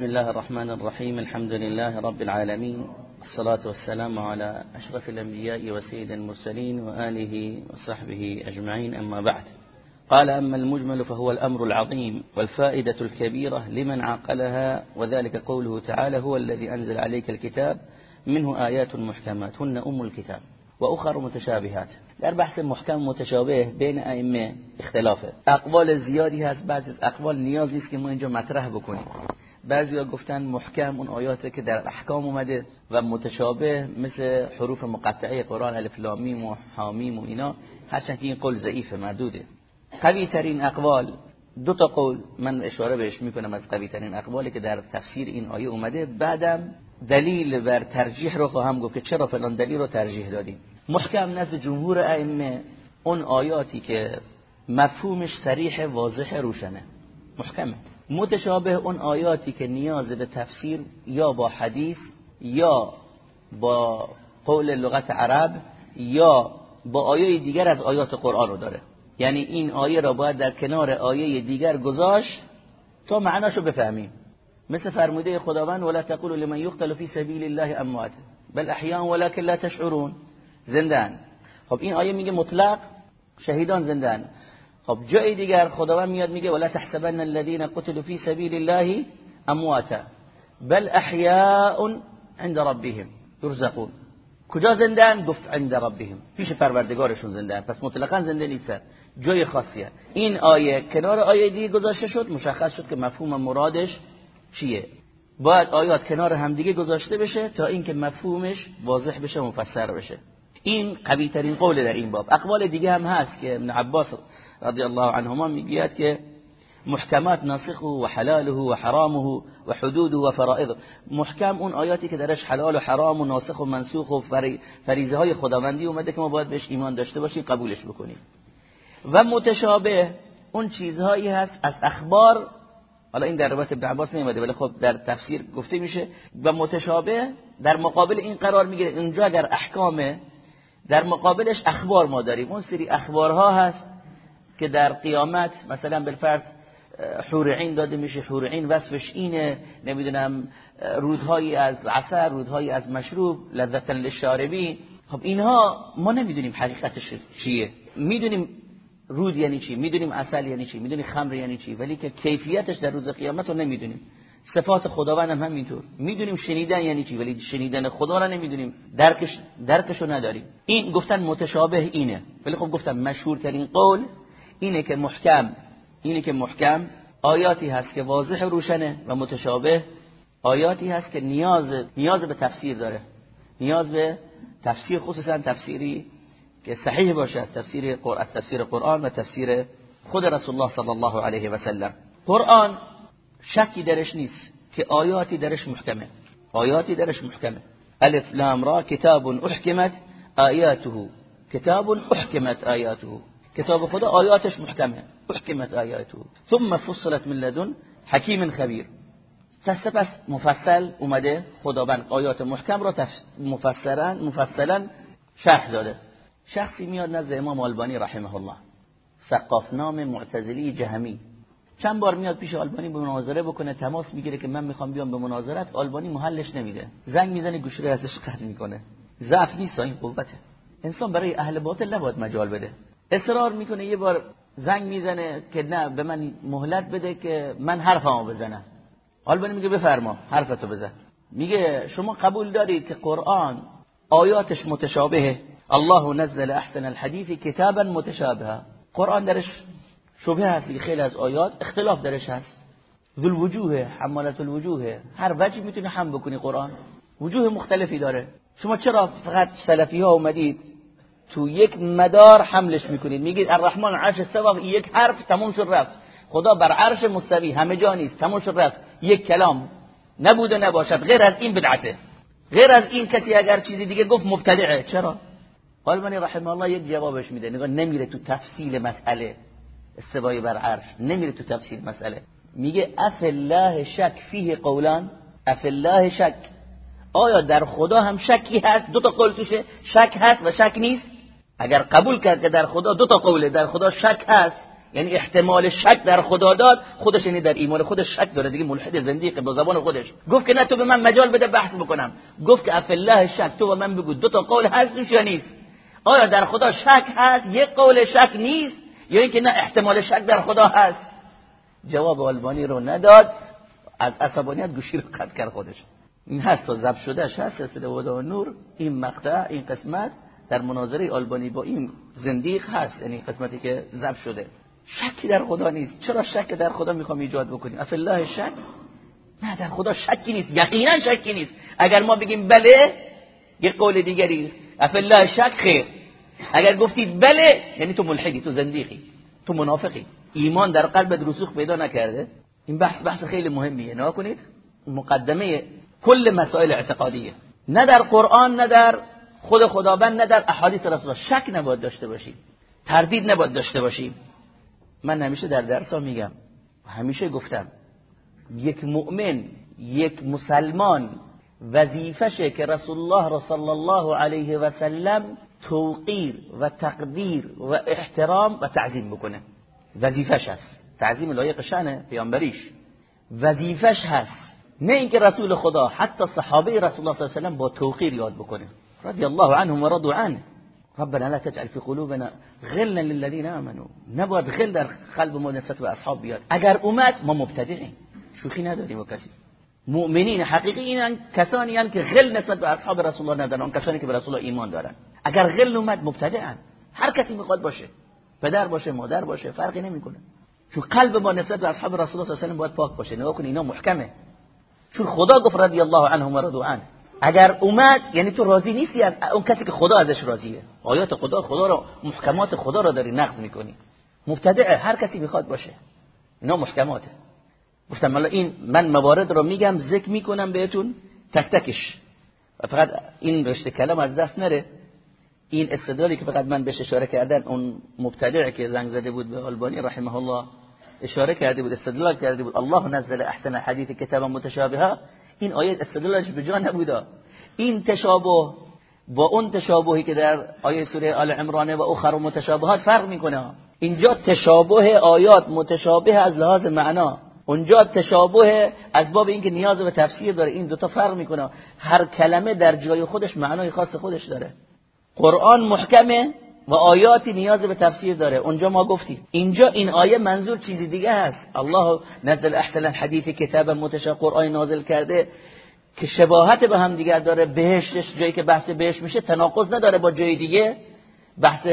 بسم الله الرحمن الرحيم الحمد لله رب العالمين الصلاة والسلام على أشرف الأنبياء وسيد المرسلين وآله وصحبه أجمعين أما بعد. قال أما المجمل فهو الأمر العظيم والفائدة الكبيرة لمن عقلها وذلك قوله تعالى هو الذي أنزل عليك الكتاب منه آيات محكمات هن أم الكتاب و اخر متشابهات. در بحث محکم متشابه بین ائمه اختلافه اقوال زیادی هست بعضی از اقوال نیاز نیست مطرح بکنیم. بعضیا گفتن محکم اون آیاته که در احکام اومده و متشابه مثل حروف مقطعه قرآن الف لام میم و حامیم و اینا. هرچند که این قول ضعیفه مردوده قوی ترین اقوال دو تا قول من اشاره بهش می‌کنم از قوی ترین اقوالی که در تفسیر این آیه اومده. بعدم دلیل بر ترجیح رو خواهم گفت که چرا فلان دلیل رو ترجیح دادیم. محکم نزد جمهور ائمه اون آیاتی که مفهومش صریح واضح روشنه. محکمه. متشابه اون آیاتی که نیاز به تفسیر یا با حدیث یا با قول لغت عرب یا با آیه دیگر از آیات قرآن رو داره. یعنی این آیه را باید در کنار آیه دیگر گذاشت تا معناشو بفهمیم. مثل فرموده خداوند ولا تقولوا لمن يقتل في سبيل الله اموات بل احياء ولكن لا تشعرون. زندان خب این آیه میگه مطلق شهیدان زندان خب جای دیگر خداوند میاد میگه ولا تحسبن الذين قتلوا في سبيل الله امواتا بل احياء عند ربهم يرزقون کجا زندان گفت عند ربهم. پیش پروردگارشون زندان پس مطلقا زنده نیستن. جای خاصیه. این آیه کنار آیه دیگه گذاشته شد مشخص شد که مفهوم مرادش چیه. باید آیات کنار همدیگه گذاشته بشه تا اینکه مفهومش واضح بشه مفسر بشه. این قوی ترین قول در این باب. اقوال دیگه هم هست که ابن عباس رضی الله عنهما می‌گوید که محکمات ناسخه و حلاله و حرامه و حدوده و فرائض. محکم اون آیاتی که درش حلال و حرام و ناسخ و منسوخ و فریضه های خداوندی اومده که ما باید بهش ایمان داشته باشیم قبولش بکنیم. و متشابه اون چیزهایی هست از اخبار. حالا این در روایت ابن عباس نمیده ولی خب در تفسیر گفته میشه. و متشابه در مقابل این قرار می‌گیره. اونجا اگر احکامه در مقابلش اخبار ما داریم. اون سری اخبارها هست که در قیامت مثلا بالفرض حور داده میشه. حور عین وصفش اینه نمی‌دونم رودهایی از عسل رودهایی از مشروب لذتا للشاربین. خب اینها ما نمی‌دونیم حقیقتش چیه. می‌دونیم رود یعنی چی می‌دونیم عسل یعنی چی می‌دونیم خمر یعنی چی ولی که کیفیتش در روز قیامت رو نمی‌دونیم. صفات خداوند هم همینطور. می‌دونیم شنیدن یعنی چی ولی شنیدن خدا رو نمی‌دونیم. درکش درکشو نداریم. این گفتن متشابه اینه. ولی خب گفتم مشهورترین قول اینه که محکم اینه که محکم آیاتی هست که واضح روشنه و متشابه. آیاتی هست که نیاز نیاز به تفسیر داره. نیاز به تفسیر خصوصا تفسیری که صحیح باشه تفسیر قرآن تفسیر قرآن و تفسیر خود رسول الله صلی الله علیه و سلم. قرآن شکی درش نیست که آیاتی درش محکمه. آیاتی درش محکمه. الف لام را کتاب احکمت آیاته. کتاب احکمت آیاته. کتاب خدا آیاتش محکمه احکمت آیاته ثم فصلت من لدن حکیم خبیر. پس مفصل اومده خداوند آیات محکم را مفسرا مفصلا شرح داده. شخصی میاد نزد امام آلبانی رحمه الله. سقاف نام معتزلی جهمی. چند بار میاد پیش آلبانی به مناظره بکنه تماس می‌گیره که من می‌خوام بیام به مناظرت. آلبانی محلش نمیده. زنگ می‌زنه گوشه ازش قطع می‌کنه. ضعف نیست این قوته. انسان برای اهل باطل نباید مجال بده. اصرار می‌کنه یه بار زنگ می‌زنه که نه به من مهلت بده که من حرفمو بزنم. آلبانی میگه بفرما حرفتو بزن. میگه شما قبول دارید که قرآن آیاتش متشابهه؟ الله نزل احسن الحديث کتابا متشابها. قرآن درش شبه هست دیگه خیلی از آیات اختلاف درش هست. ذو الوجوه حمالت الوجوه. هر وجه می‌تونه هم بکنی قرآن. وجوه مختلفی داره. شما چرا فقط سلفی ها اومدید تو یک مدار حملش می‌کنید. میگید الرحمن عرش استوا یک حرف تموم شد رفت. خدا بر عرش مستوی همه جا نیست تموم شد رفت. یک کلام نبوده نباشد. غیر از این بدعته. غیر از این کسی اگر چیزی دیگه گفت مبتدعه. چرا؟ آلمانی رحمه الله یک جوابش میده. نگاه نمیره تو تفصیل مسئله استوای بر عرش. نمیره تو تفصیل مسئله. میگه اف الله شک فیه قولان؟ اف الله شک. آیا در خدا هم شکی هست؟ دو تا قول توشه. شک هست و شک نیست؟ اگر قبول کرد که در خدا دو تا قوله در خدا شک هست یعنی احتمال شک در خدا داد خودش یعنی در ایمان خودش شک داره دیگه ملحد زندیق به زبان خودش. گفت که نه تو به من مجال بده بحث بکنم. گفت که اف الله شک تو و من بگو دو تا قول هست یا نیست؟ آیا در خدا شک هست؟ یک قول شک نیست؟ یا اینکه نه احتمال شک در خدا هست؟ جواب آلبانی رو نداد از عصبانیت گوشی رو قطع کرد خودش. این هست تا ضبط شده هست و نور. این مقطع این قسمت در مناظره آلبانی با این زندیق هست یعنی قسمتی که ضبط شده. شکی در خدا نیست. چرا شک در خدا می‌خوام ایجاد بکنیم؟ اف الله شک؟ نه در خدا شکی نیست. یقینا شکی نیست. اگر ما بگیم بله یه قول دیگری اف الله شک خیر. اگر گفتید بله یعنی تو ملحدی تو زندیقی تو منافقی. ایمان در قلبت رسوخ پیدا نکرده. این بحث بحث خیلی مهمیه. نه کنید مقدمه کل مسائل اعتقادیه. نه در قرآن نه در خود خداوند نه در احادیث رسول شک نباید داشته باشیم. تردید نباید داشته باشیم. من همیشه در درس میگم. همیشه گفتم. یک مؤمن یک مسلمان وظیفشه که رسول الله را صلی الله علیه و سلم توقیر و تقدیر و احترام و تعظیم بکنه. وظیفش هست. تعظیم لایق شأن پیامبریش. وظیفش هست. نه اینکه رسول خدا حتی صحابه رسول الله صلی الله علیه و با توقیر یاد بکنه. رضی الله عنهم و رضوا عنه. ربنا لا تجعل في قلوبنا غلا للذين امنوا نباید غل در قلب ما نسبت به اصحاب بیاد. اگر اومد ما مبتدعیم. شوخی نداریم و کسی. مؤمنین حقیقی اینن کسانی که غل نسبت به اصحاب رسول الله ندارن کسانی که به رسول الله ایمان دارن. اگر غل اومد مبتدعن. هر کسی باشه. پدر باشه مادر باشه فرقی نمی‌کنه. چون قلب ما نسبت به اصحاب رسول الله صلی الله علیه و باید پاک باشه. نگاه کن اینا محکمه. چون خدا گفت رضی الله عنهم و رضوا عنه. اگر اومد یعنی تو راضی نیستی از اون کسی که خدا ازش راضیه. آیات خدا خدا رو محکمات خدا رو داری نقض می‌کنی. مبتدع هر کسی می‌خواد باشه. اینا محکماته. گفتم حالا این من موارد رو میگم ذکر می‌کنم بهتون. تک تکش. و فقط این رشته کلام از دست نره. این استدلالی که فقط من بهش اشاره کردن اون مبتدع که زنگ زده بود به آلبانی رحمه الله اشاره کرده بود استدلال کرده بود. الله نزل احسن حدیث کتاب متشابهه این آیه استدلالش به جا نبوده. این تشابه با اون تشابهی که در آیه سوره آل عمران و اخر و متشابهات فرق می‌کنه. اینجا تشابه آیات متشابه از لحاظ معنا. اونجا تشابه از باب اینکه نیاز به تفسیر داره این دوتا فرق می‌کنه. هر کلمه در جای خودش معنای خاص خودش داره. قرآن محکمه و آیاتی نیاز به تفسیر داره. اونجا ما گفتیم. اینجا این آیه منظور چیزی دیگه هست. الله نزل احسن حدیث کتاب متشابه قرآن نازل کرده. که شباهت به هم دیگر داره. بهشتش جایی که بحث بهش میشه تناقض نداره با جای دیگه. بحث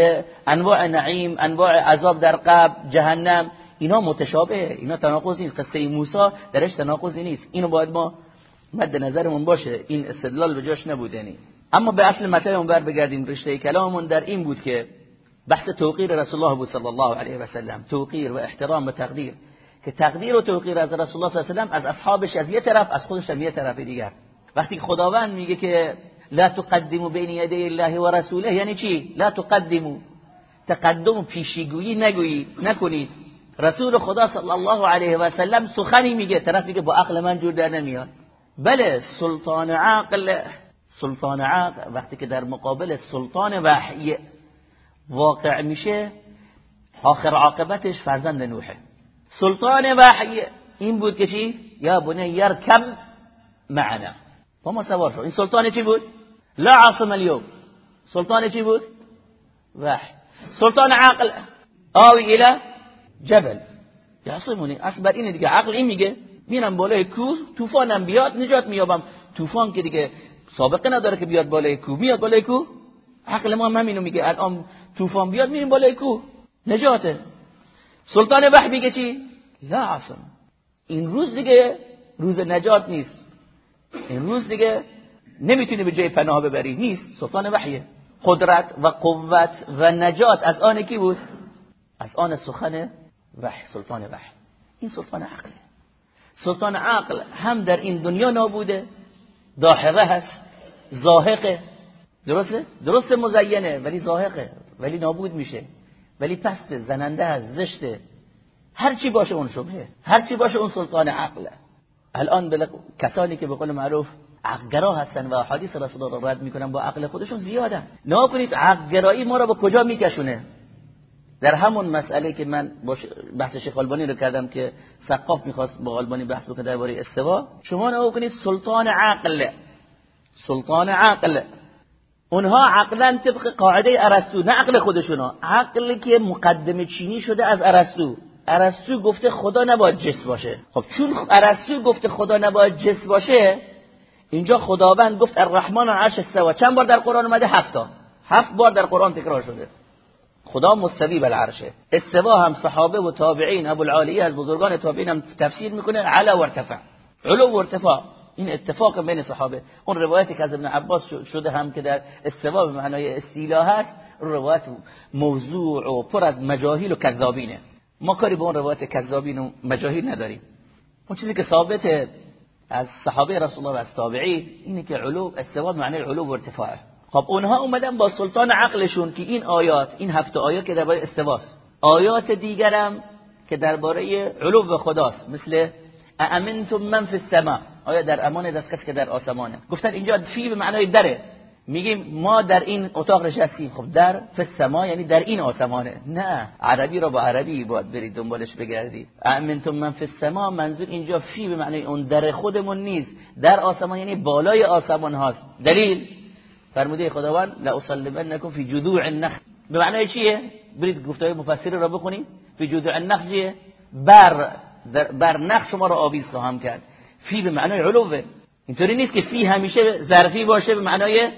انواع نعیم انواع عذاب در قبر جهنم اینا متشابه اینا تناقض نیست. قصه موسی درش تناقضی نیست. اینو باید ما مد نظرمون باشه. این استدلال به جاش نبوده یعنی. اما به اصل مطلبمون بر بگردیم رشته کلاممون در این بود که بحث توقیر رسول الله بود صلی الله علیه و سلم. توقیر و احترام و تقدیر. که تقدیر و توقیر از رسول الله صلی الله علیه و از اصحابش از یه طرف از خودش از یه طرف دیگر. وقتی خداوند میگه که لا تقدموا بین یدی الله و رسوله یعنی چی؟ لا تقدموا. تقدم پیشیگویی نگویی نکنید. رسول خدا صلی الله علیه و سلم سخنی میگه طرف میگه با عقل من جور در نمیاد. بله سلطان عقل سلطان عقل وقتی که در مقابل سلطان وحی واقع میشه آخر عاقبتش فرزند نوحه. سلطان وحی این بود که چی؟ یا بنی یرکم معنا. با ما سوار شد این سلطان چی بود؟ لا عاصم اليوم. سلطان چی بود؟ وحی. سلطان عقل. آوی الى جبل. یعصمونی اصل بر اینه دیگه. عقل این میگه. میرم بالای کوه طوفانم بیاد نجات میابم طوفان که دیگه سابقه نداره که بیاد بالای کوه میاد بالای کوه عقل ما هم همینو میگه. الان طوفان بیاد میریم بالای کوه نجاته. سلطان وحی میگه چی؟ لا عصم این روز دیگه روز نجات نیست. این روز دیگه نمی‌تونی به جای پناه ببری. نیست. سلطان وحیه قدرت و قوت و نجات از آن کی بود؟ از آن سخن وحی سلطان وحی. این سلطان عقله سلطان عقل هم در این دنیا نابوده داحقه هست. زاهقه. درسته؟ درست مزینه ولی زاهقه. ولی نابود میشه. ولی پست زننده هست زشته هر چی باشه اون شبهه هر چی باشه اون سلطان عقله الان بل... کسانی که به قول معروف عقلگرا هستن و حدیث رسول الله رد می‌کنن با عقل خودشون زیادن. نه کنید عقلگرایی ما را به کجا میکشونه؟ در همون مسئله که من بحث شیخ البانی رو کردم که سقاف می‌خواست با البانی بحث بکنه درباره استوا شما نگاه کنید سلطان عقل. سلطان عقل. اونها عقلا طبق قاعده ارسطو نه عقل خودشونا عقلی که مقدمه چینی شده از ارسطو. ارسطو گفته خدا نباید جس باشه. خب چون ارسطو گفته خدا نباید جس باشه اینجا خداوند گفت الرحمن عرش استوا چند بار در قرآن اومده؟ هفتا هفت بار در قرآن تکرار شده. خدا مستوی بر عرشه استوا هم صحابه و تابعین ابو العالیه از بزرگان تابعین هم تفسیر می‌کنه علا و ارتفاع علو و ارتفاع. این اتفاق بین صحابه. اون روایتی که از ابن عباس شده هم که در استوا به معنای استیلا هست روایت موضوع و پر از مجاهیل و کذابینه. ما کاری به اون روایت کذابین و مجاهیل نداریم. اون چیزی که ثابت از صحابه رسول الله و از تابعی اینه که علو استوا معنی علو و ارتفاع خب اونها اومدن با سلطان عقلشون که این آیات این هفت آیات که درباره استواست. آیات دیگرم که درباره علو خداست مثل امنتم من فی السماء؟ آیا در امان دست کسی که در آسمانه گفتن اینجا فی به معنای دره. میگیم ما در این اتاق نشستیم. خب در فی السما یعنی در این آسمانه. نه. عربی رو با عربی باید برید دنبالش بگردید. امنتم من فی السما منظور اینجا فی به معنای اون در خودمون نیست. در آسمان یعنی بالای آسمان هاست. دلیل؟ فرموده خداوند لا اصلبنکم فی جذوع النخل. به معنای چیه؟ برید گفتای مفسر رو بخونیم. فی جذوع النخل بر. بر نخ شما رو آویز خواهم کرد. فی به معنای علوه. اینطوری نیست که فی همیشه ظرفی باشه به معنای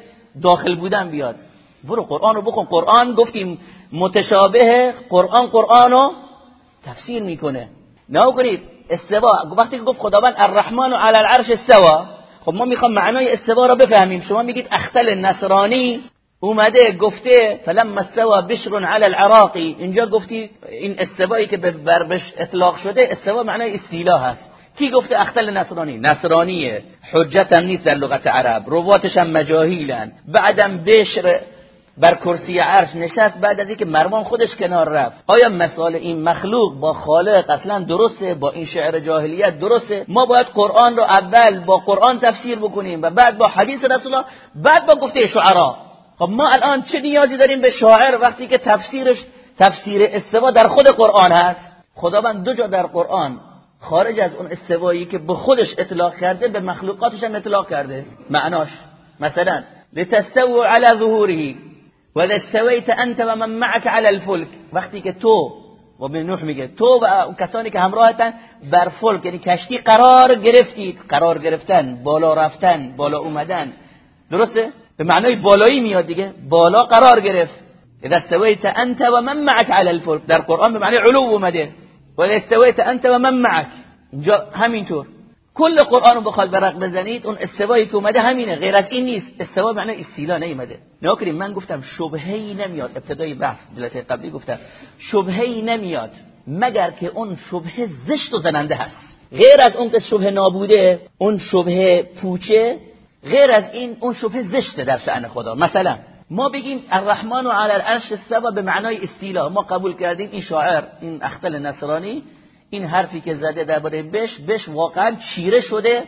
داخل بودن بیاد. برو قرآن رو بخون. قرآن گفتیم متشابه قرآن قرآن رو تفسیر می‌کنه. نه کنید استوا. وقتی که گفت خداوند الرحمن علی العرش استوا خب ما می‌خوام معنای استوا رو بفهمیم. شما میگید اختل نصرانی اومده گفته فلما استوا بشر علی العراقی اینجا گفتی این استوایی که به بربش اطلاق شده استوا معنای استیلا هست. کی گفته؟ اختل نصرانی. نصرانیه. حجت هم نیست در لغت عرب. رواتش هم مجاهیلن. بعدم بشر بر کرسی عرش نشست بعد از اینکه مرمان خودش کنار رفت. آیا مثال این مخلوق با خالق اصلا درسته؟ با این شعر جاهلیت درسته؟ ما باید قرآن رو اول با قرآن تفسیر بکنیم و بعد با حدیث رسول بعد با گفته شعرا. خب ما الان چه نیازی داریم به شاعر وقتی که تفسیرش تفسیر استوا در خود قرآن هست؟ خداوند دو جا در قرآن خارج از اون استوایی که به خودش اطلاق کرده به مخلوقاتش هم اطلاق کرده. معناش. مثلا لتستووا على ظهوره و استویت انت و من معك على الفلك وقتی که تو و به نوح میگه تو و کسانی که همراهتن بر فلک یعنی کشتی قرار گرفتید. قرار گرفتن بالا رفتن بالا اومدن. درسته؟ به معنای بالایی میاد دیگه. بالا قرار گرفت. اذا استویت انت و من معك على الفلك در قرآن به معنای علو اومده. و استویت انت و من معك اینجا همینطور. کل قرآن رو بخواد برق بزنید اون استوایی که اومده همینه. غیر از این نیست. استوا معنی استیلا نیومده. ناکریم من گفتم شبهی نمیاد. ابتدای بحث جلسه قبلی گفتم. شبهی نمیاد. مگر که اون شبهه زشت و زننده هست. غیر از اون که شبهه نابوده اون شبهه پوچه غیر از این اون شبهه زشته در شأن خدا. مثلا ما بگیم الرحمن و علی العرش استوا به معنای استیلا. ما قبول کردیم این شاعر این اختل نصرانی این حرفی که زده درباره بش بش واقعا چیره شده.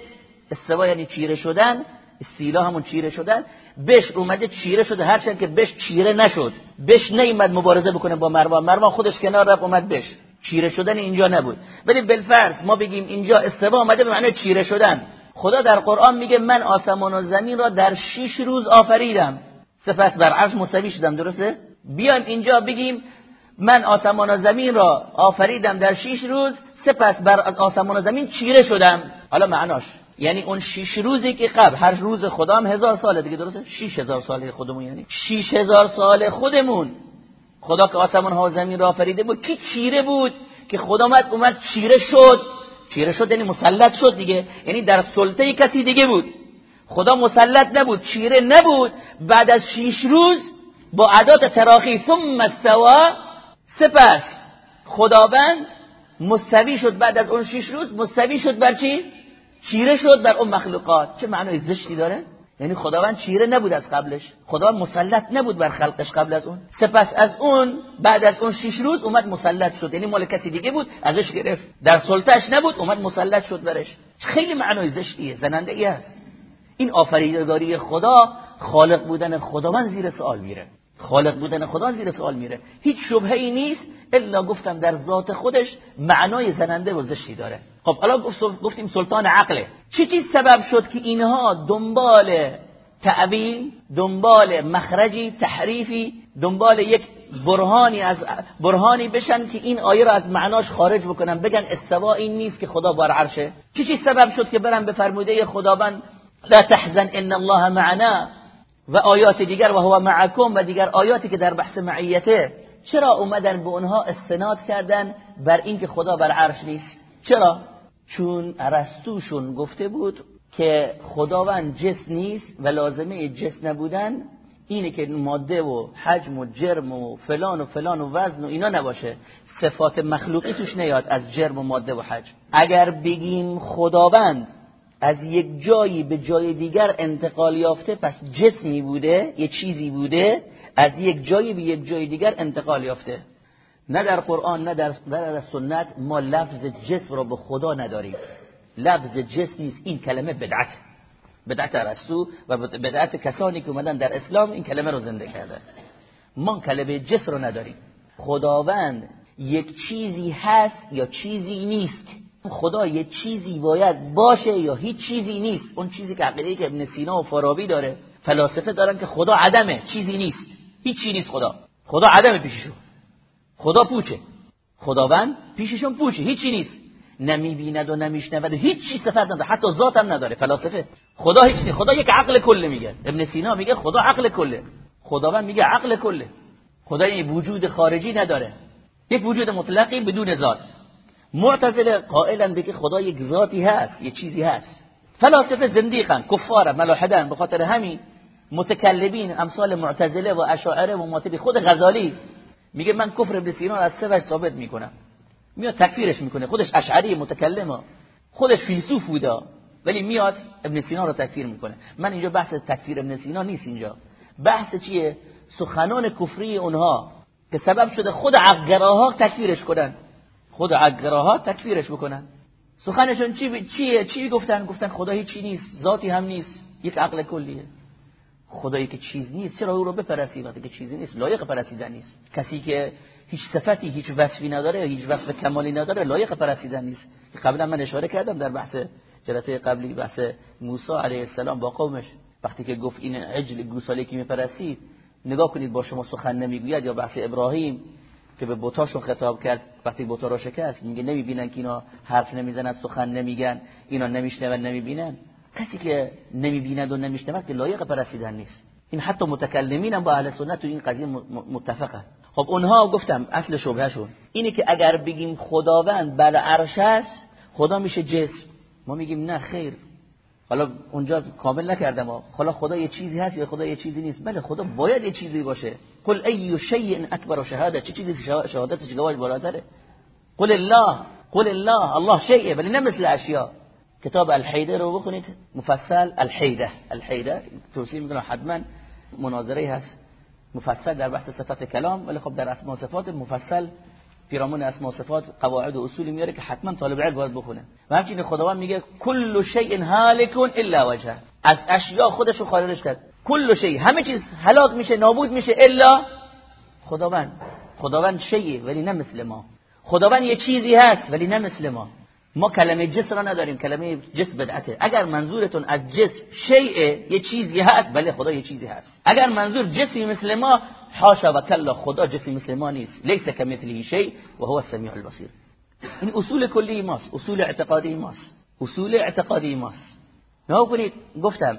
استوا یعنی چیره شدن استیلا همون چیره شدن. بش اومده چیره شده هرچند که بش چیره نشد. بش نیومد مبارزه بکنه با مروان. مروان خودش کنار رفت اومد بش چیره شدن اینجا نبود. ولی بالفرض ما بگیم اینجا استوا اومده به معنی چیره شدن. خدا در قرآن میگه من آسمان و زمین را در شش روز آفریدم. سپس بر عرش مستوی شدم درسته؟ بیایم اینجا بگیم من آسمان و زمین را آفریدم در شش روز سپس بر آسمان و زمین چیره شدم. حالا معناش یعنی اون شش روزی که قبل هر روز خدا هم هزار ساله دیگه درسته؟ شش هزار ساله خودمون یعنی شش هزار سال خودمون. خدا که آسمان ها و زمین را آفریده بود کی چیره بود؟ که خدا اومد اومد چیره شد. چیره شد یعنی مسلط شد دیگه. یعنی در سلطه کسی دیگه بود. خدا مسلط نبود چیره نبود. بعد از شش روز با عدات تراخی ثم استوا سپس خداوند مستوی شد بعد از اون شش روز. مستوی شد بر چی؟ چیره شد بر اون مخلوقات. چه معنای زشتی داره؟ یعنی خداوند چیره نبود از قبلش. خدا مسلط نبود بر خلقش قبل از اون. سپس از اون بعد از اون شش روز اومد مسلط شد. یعنی مال کسی دیگه بود ازش گرفت. در سلطش نبود اومد مسلط شد برش. خیلی معنای زشتیه زننده ای است این آفریدگاری خدا خالق بودن خداوند زیر سوال میره. خالق بودن خدا زیر سوال میره. هیچ شبهه ای نیست الا گفتم در ذات خودش معنای زننده و زشتی داره. خب الان گفتیم سلطان عقله. چی چیز سبب شد که اینها دنبال تعویل دنبال مخرجی تحریفی دنبال یک برهانی از برهانی بشن که این آیه را از معناش خارج بکنن؟ بگن استوا این نیست که خدا بر عرشه. چی چیز سبب شد که برن به فرموده خداوند لا تحزن ان الله معنا و آیات دیگر و هو معکم و دیگر آیاتی که در بحث معیته. چرا اومدن به اونها استناد کردن بر اینکه خدا بر عرش نیست؟ چرا؟ چون ارسطوشون گفته بود که خداوند جس نیست و لازمه جس نبودن اینه که ماده و حجم و جرم و فلان و فلان و وزن و اینا نباشه. صفات مخلوقی توش نیاد از جرم و ماده و حجم. اگر بگیم خداوند از یک جایی به جای دیگر انتقال یافته پس جسمی بوده یه چیزی بوده از یک جایی به یک جای دیگر انتقال یافته. نه در قرآن نه در, در سنت ما لفظ جسم را به خدا نداریم. لفظ جسم نیست این کلمه بدعت. بدعت رسو و بدعت کسانی که اومدن در اسلام این کلمه رو زنده کرده ما کلمه جسم رو نداریم. خداوند یک چیزی هست یا چیزی نیست. خدا یه چیزی باید باشه یا هیچ چیزی نیست. اون چیزی که عقیده که ابن سینا و فارابی داره فلاسفه دارن که خدا عدمه. چیزی نیست. هیچ چیزی نیست خدا. خدا عدمه پیششون خدا پوچه. خداوند پیششون پوچه هیچی نیست. نمی‌بیند و نمیشنود هیچ چیز صفت نداره حتی ذات هم نداره فلاسفه. خدا هیچ نیست خدا یک عقل کله میگه. ابن سینا میگه خدا عقل کله. خداوند میگه عقل کله. خدا این وجود خارجی نداره. یک وجود مطلقی بدون ذات. معتزله قائلا به که خدا یک ذاتی هست یک چیزی هست. فلاسفه زندیقن کفار ملاحدن به خاطر همین متکلمین امثال معتزله و اشاعره و ماتبی خود غزالی میگه من کفر ابن سینا از سه وجه ثابت می‌کنم. میاد تکفیرش می‌کنه. خودش اشعری متکلمه. خودش فیلسوف بوده. ولی میاد ابن سینا رو تکفیر می‌کنه. من اینجا بحث تکفیر ابن سینا نیست اینجا. بحث چیه؟ سخنان کفری اونها که سبب شده خود عقراها تکفیرش کنن. خود عقراها تکفیرش بکنن. سخنشون چی چیه؟ چی گفتن؟ گفتن خدا هیچی نیست؟ ذاتی هم نیست. یک عقل کلیه. خدایی که چیز نیست چرا او رو بپرسی وقتی که چیزی نیست؟ لایق پرستیدن نیست. کسی که هیچ صفتی هیچ وصفی نداره هیچ وصف کمالی نداره لایق پرستیدن نیست. قبلا من اشاره کردم در بحث جلسه قبلی بحث موسی علیه السلام با قومش. وقتی که گفت این عجل گوساله که میپرستید نگاه کنید با شما سخن نمی‌گوید یا بحث ابراهیم که به بوتاشون خطاب کرد وقتی بوتا رو شکست میگه نمی‌بینن که اینا حرف نمی‌زنن سخن نمیگن اینا نمیشنون نمی‌بینن. کسی که نمی‌بیند و نمیشنود که لایق پرستیدن نیست. این حتی متکلمین هم با اهل سنت تو این قضیه متفقه خب اونها گفتم اصل شبهشون اینه که اگر بگیم خداوند بر عرش است خدا میشه جسم. ما میگیم نه خیر. حالا اونجا کامل نکردم. حالا خدا یه چیزی هست یا خدا یه چیزی نیست؟ بله خدا باید یه چیزی باشه. قل ای شیء اکبر شهاده چه چیزی شهادتش گواهی بالاتره؟ قل الله. قل الله. الله شیء. ولی نه مثل اشیاء. کتاب الحیده رو بخونید. مفصل الحیده الحیده توصیه می‌کنم حتما مناظره هست. مفصل در بحث صفات کلام ولی خب در اسماء صفات مفصل پیرامون اسماء صفات قواعد و اصولی میاره که حتما طالب علم باید بخونه. و همچنین خداوند میگه کل شیء هالک الا وجه. از اشیاء خودش رو خارجش کرد. کل شیء. همه چیز هلاک میشه نابود میشه الا خداوند. خداوند شیء ولی نه مثل ما. خداوند یه چیزی هست ولی نه مثل ما. ما کلمه جسم را نداریم کلمه جسم بدعته. اگر منظورتون از جسم شیء یه چیزی هست بله خدا یه چیزی هست. اگر منظور جسمی مثل ما حاشا و کلا خدا جسمی مثل ما نیست. لیس کمثله شیء و هو السمیع البصیر. این اصول کلی ماست اصول اعتقادی ماست. اصول اعتقادی ماست. نه کنید گفتم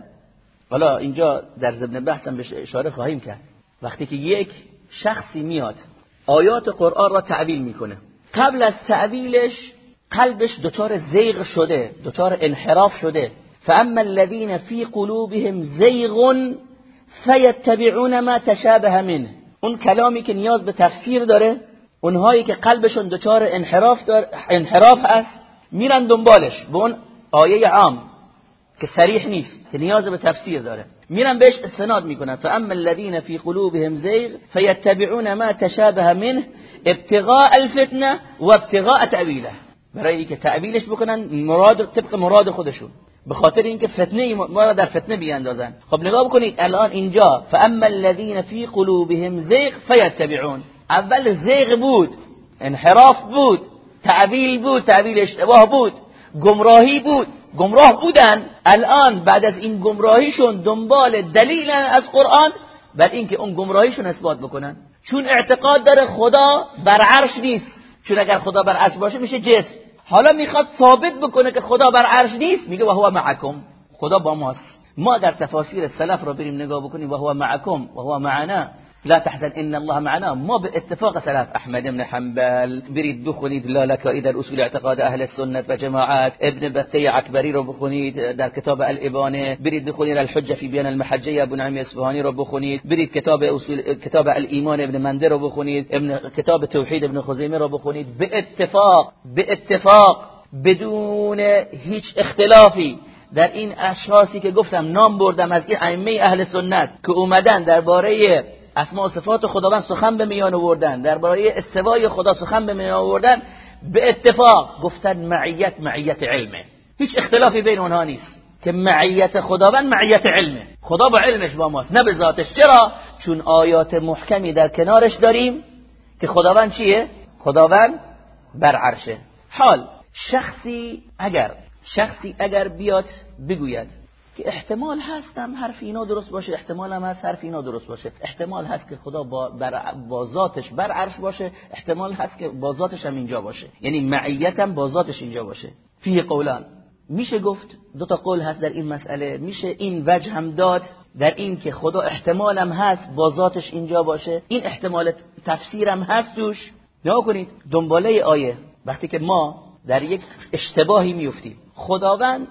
حالا اینجا در ضمن بحثم بهش اشاره خواهیم کرد. وقتی که یک شخصی میاد آیات قرآن را تعویل می‌کنه. قبل از تعویلش قلبش دچار زیغ شده دچار انحراف شده. فاما الذين في قلوبهم زیغ فیتبعون ما تشابه منه. اون کلامی که نیاز به تفسیر داره اونهایی که قلبشون دچار انحراف دار انحراف است میرن دنبالش. به اون آیه عام که صریح نیست که نیاز به تفسیر داره. میرن بهش استناد می‌کنن. فاما الذين في قلوبهم زيغ فيتبعون ما تشابه منه ابتغاء الفتنه وابتغاء تأويله. برای که تعبیلش بکنن مراد طبق مراد خودشون. به خاطر اینکه فتنه ما را در فتنه بیاندازن. خب نگاه بکنید الان اینجا فاما الذين في قلوبهم زيغ فيتبعون. اول زیغ بود انحراف بود تعویل بود تعویل اشتباه بود گمراهی بود گمراه بودن. الان بعد از این گمراهیشون دنبال دلیل از قرآن بر اینکه اون گمراهیشون اثبات بکنن. چون اعتقاد داره خدا بر عرش نیست. چون اگر خدا بر عرش باشه میشه جسم. حالا می‌خواد ثابت بکنه که خدا بر عرش نیست میگه و هو معکم. خدا با ماست. ما در تفاسیر سلف رو بریم نگاه بکنیم و هو معکم. و هو معنا. لا تحزن ان الله معنا. ما به اتفاق سلف. احمد بن حنبل برید بخونید لالکایی در اصول اعتقاد اهل سنت و ابن بطه عکبری رو در کتاب الابانه برید بخونید الحجه فی بیان المحجه ابو نعیم اصفهانی رو بخونید برید کتاب اصول کتاب الایمان ابن منده رو بخونید ابن کتاب توحید ابن خزیمه رو بخونید به اتفاق به اتفاق بدون هیچ اختلافی. در این اشخاصی که گفتم نام بردم از این ائمه اهل سنت که اومدن درباره اسماء و صفات خداوند سخن به میان آوردن. درباره استوای خدا سخن به میان آوردن. به اتفاق گفتن معیت معیت علمه. هیچ اختلافی بین اونها نیست که معیت خداوند معیت علمه. خدا با علمش با ماست نه به ذاتش. چرا؟ چون آیات محکمی در کنارش داریم که خداوند چیه؟ خداوند بر عرشه. حال شخصی اگر شخصی اگر بیاد بگوید. که احتمال هستم حرف اینا درست باشه احتمال هم هست حرف اینا درست باشه. احتمال هست که خدا با, بر با ذاتش بر عرش باشه احتمال هست که با ذاتش هم اینجا باشه. یعنی معیتم با ذاتش اینجا باشه. فیه قولان. میشه گفت دو تا قول هست در این مسئله. میشه این وجه هم داد در این که خدا احتمالم هست با ذاتش اینجا باشه. این احتمال تفسیرم هست توش. نگاه کنید دنباله آیه. وقتی که ما در یک اشتباهی میفتیم. خداوند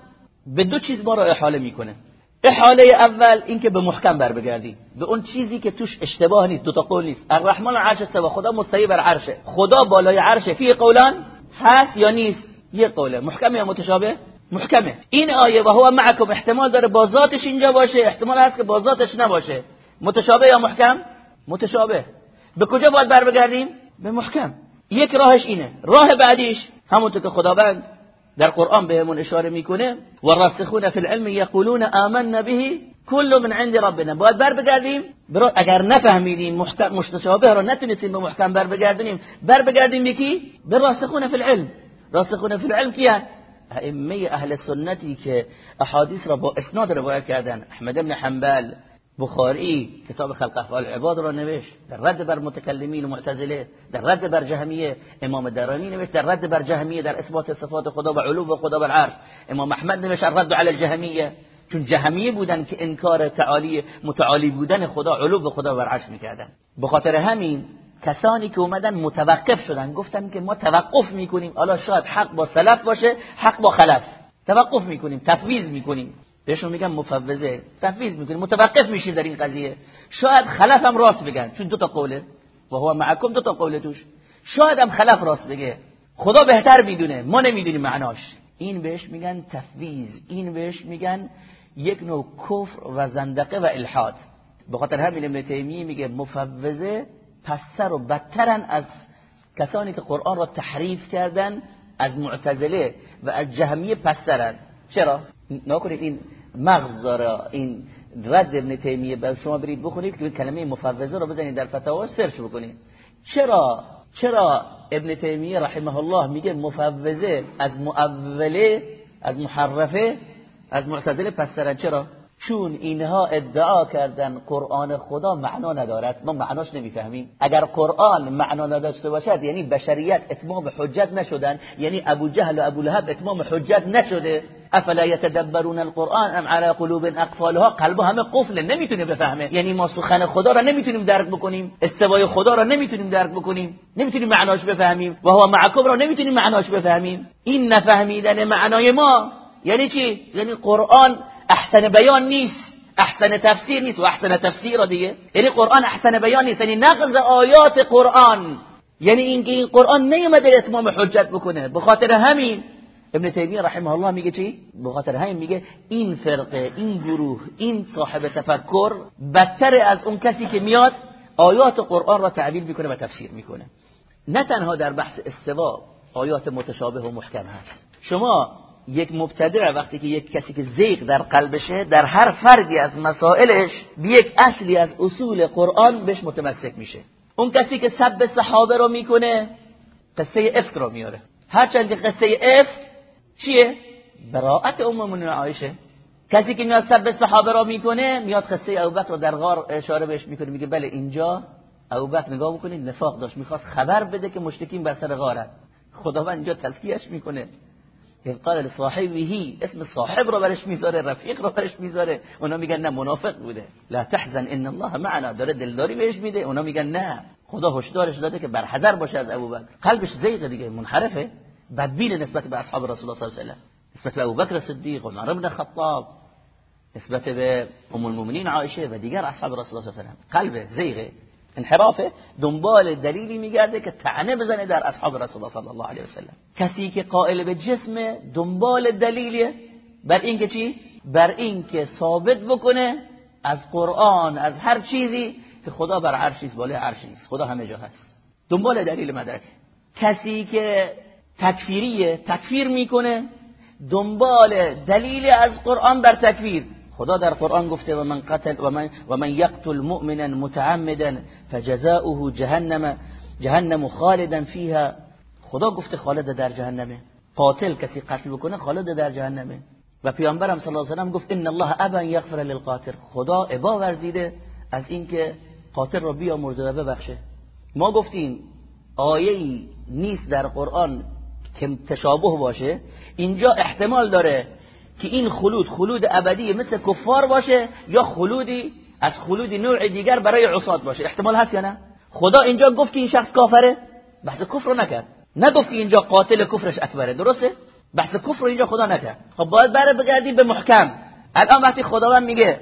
به دو چیز ما رو احاله می‌کنه. احاله اول اینکه به محکم بر بگردیم به اون چیزی که توش اشتباه نیست دو تا قول نیست. الرحمن عرش استوا خدا مستوی بر عرشه. خدا بالای عرشه. فی قولان هست یا نیست؟ یه قوله. محکم یا متشابه؟ محکمه. این آیه و هو معکم. احتمال داره با ذاتش اینجا باشه. احتمال هست که با ذاتش نباشه. متشابه یا محکم؟ متشابه. به کجا باید بر بگردیم به محکم. یک راهش اینه. راه بعدیش همونطور که خداوند در قرآن بهمون اشاره می‌کنه و راسخون فی العلم یقولون آمنا به کل من عند ربنا. باید بر بگردیم اگر نفهمیدیم مشتشابه رو نتونستیم به محکم بر بگردیم بر بگردیم یکی به راسخون فی العلم. راسخون فی العلم کیه؟ ائمه اهل سنتی که احادیث را با اسناد روایت کردن. احمد بن حنبل بخاری کتاب خلق افعال عباد را نوشت در رد بر متکلمین و معتزله در رد بر جهمیه امام درانی نوشت در رد بر جهمیه در اثبات صفات خدا و علو خدا بر عرش امام احمد نوشت رد علی الجهمیه. چون جهمیه بودن که انکار تعالی متعالی بودن خدا علو خدا بر عرش می‌کردن. به خاطر همین کسانی که اومدن متوقف شدن گفتن که ما توقف می‌کنیم. حالا شاید حق با سلف باشه حق با خلف. توقف می‌کنیم تفویض می‌کنیم. بهشون میگن مفوضه. تفویض می‌کنیم متوقف میشیم در این قضیه. شاید خلف هم راست بگن. چون دو تا قوله. و هو معکم دو تا قوله توش. شاید هم خلف راست بگه. خدا بهتر می‌دونه. ما نمی‌دونیم معناش. این بهش میگن تفویض این بهش میگن یک نوع کفر و زندقه و الحاد. به خاطر همین ابن تیمیه میگه مفوضه پستر و بدترن از کسانی که قرآن را تحریف کردن از معتزله و از جهمیه پسترن چرا؟ نکنید این مغز داره این رد ابن تیمیه بر شما برید بخونید که کلمه مفوضه رو بزنید در فتاوا سرچ بکنید. چرا؟ چرا ابن تیمیه رحمه الله میگه مفوضه از معوله از محرفه از معتزله؟ پس چرا؟ چون اینها ادعا کردن قرآن خدا معنا ندارد ما معناش نمی‌فهمیم. اگر قرآن معنا نداشته باشد یعنی بشریت اتمام حجت نشدن یعنی ابو جهل و ابو لهب اتمام حجت نشده. افلا يتدبرون القرآن ام على قلوب اقفالها؟ قلب همه قفل نمی‌تونه بفهمه. یعنی ما سخن خدا را نمی‌تونیم درک بکنیم استوای خدا را نمی‌تونیم درک بکنیم نمی‌تونیم معناش بفهمیم و هو معکم را نمی‌تونیم معناش بفهمیم. این نفهمیدن معنای ما. یعنی چی؟ یعنی قرآن احسن بیان نیست. احسن تفسیر نیست و احسن تفسیر دیگه. یعنی قرآن احسن بیان نیست. یعنی نقض آیات قرآن. یعنی اینکه این قرآن نیومده اتمام حجت بکنه. به خاطر همین ابن تیمیه رحمه الله میگه چی؟ به خاطر همین میگه این فرقه این گروه این صاحب تفکر بدتر از اون کسی که میاد آیات قرآن را تعبیر می‌کنه و تفسیر می‌کنه. نه تنها در بحث استوا آیات متشابه و محکم هست. شما یک مبتدع وقتی که یک کسی که زیغ در قلبشه در هر فردی از مسائلش به یک اصلی از اصول قرآن بهش متمسک میشه. اون کسی که سب صحابه رو می‌کنه قصه افک رو میاره هرچند که قصه افک چیه؟ براعت ام عایشه. کسی که میاد سب صحابه را می‌کنه میاد قصه ابوبکر رو در غار اشاره بهش می‌کنه میگه بله اینجا. ابوبکر نگاه بکنید نفاق داشت. می‌خواست خبر بده که مشتکین بر سر غارن. خداوند اینجا تزکیهش می‌کنه. این قال لصاحبه اسم صاحب رو برش میذاره رفیق رو برش میذاره. اونا میگن نه منافق بوده. لا تحزن ان الله معنا. داره دلداری بهش میده. اونا میگن نه. خدا هشدارش داده که بر حذر باشه از ابوبکر قلبش زیغ دیگه منحرفه. بدبین نسبت به اصحاب رسول الله صلی الله علیه و نسبت به ابوبکر صدیق و عمر بن خطاب. نسبت به ام المؤمنین عایشه و دیگر اصحاب رسول الله صلی الله علیه و قلب زیغه انحرافه دنبال دلیلی میگرده که تعنه بزنه در اصحاب رسول الله صلی الله علیه و سلم کسی که قائل به جسم دنبال دلیلیه بر این که چی؟ بر این که ثابت بکنه از قرآن از هر چیزی که خدا بر عرشی است بالای است خدا همه جا هست. دنبال دلیل مدرک. کسی که تکفیریه تکفیر می‌کنه دنبال دلیل از قرآن بر تکفیر. خدا در قرآن گفته و من قتل و من, و من یقتل مؤمنا متعمدا فجزاؤه جهنم جهنم خالدا فيها خدا گفته خالد در جهنمه. قاتل کسی قتل بکنه خالد در جهنمه. و پیامبرم صلی الله علیه و گفت ان الله ابا یغفر للقاتل. خدا ابا ورزیده از اینکه قاتل رو بیامرزه و ببخشه. ما گفتیم آیه نیست در قرآن که تشابه باشه. اینجا احتمال داره که این خلود خلود ابدی مثل کفار باشه یا خلودی از خلودی نوع دیگر برای عصات باشه. احتمال هست یا نه؟ خدا اینجا گفت که این شخص کافره؟ بحث کفر رو نکرد. نگفت که اینجا قاتل کفرش اکبره. درسته؟ بحث کفر رو اینجا خدا نکرد. خب باید بره بگردیم به محکم. الان وقتی خداوند میگه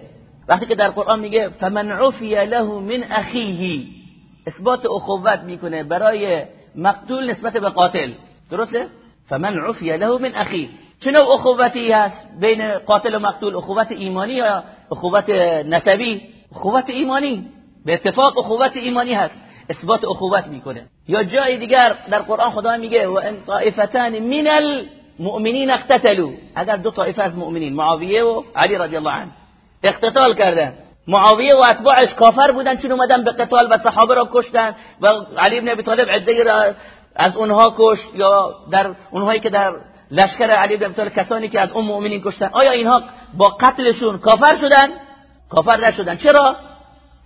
وقتی که در قرآن میگه فمن عفی له من اخیه. اثبات اخوت می‌کنه برای مقتول نسبت به قاتل. درسته؟ فمن عفی له من اخیه. چه نوع اخوتی هست بین قاتل و مقتول اخوت ایمانی یا اخوت نسبی؟ اخوت ایمانی به اتفاق اخوت ایمانی هست اثبات اخوت می‌کنه. یا جای دیگر در قرآن خدا میگه و ان طائفتان من المؤمنین اقتتلوا. اگر دو طائفه از مؤمنین معاویه و علی رضی الله عنه اقتتال کردن. معاویه و اتباعش کافر بودن چون اومدن به قتال و صحابه را کشتن و علی بن ابی طالب عده از اونها کشت یا در اونهایی که در لشکر علی بن ابی کسانی که از اون مؤمنین کشتن. آیا اینها با قتلشون کافر شدن؟ کافر نشدن. چرا؟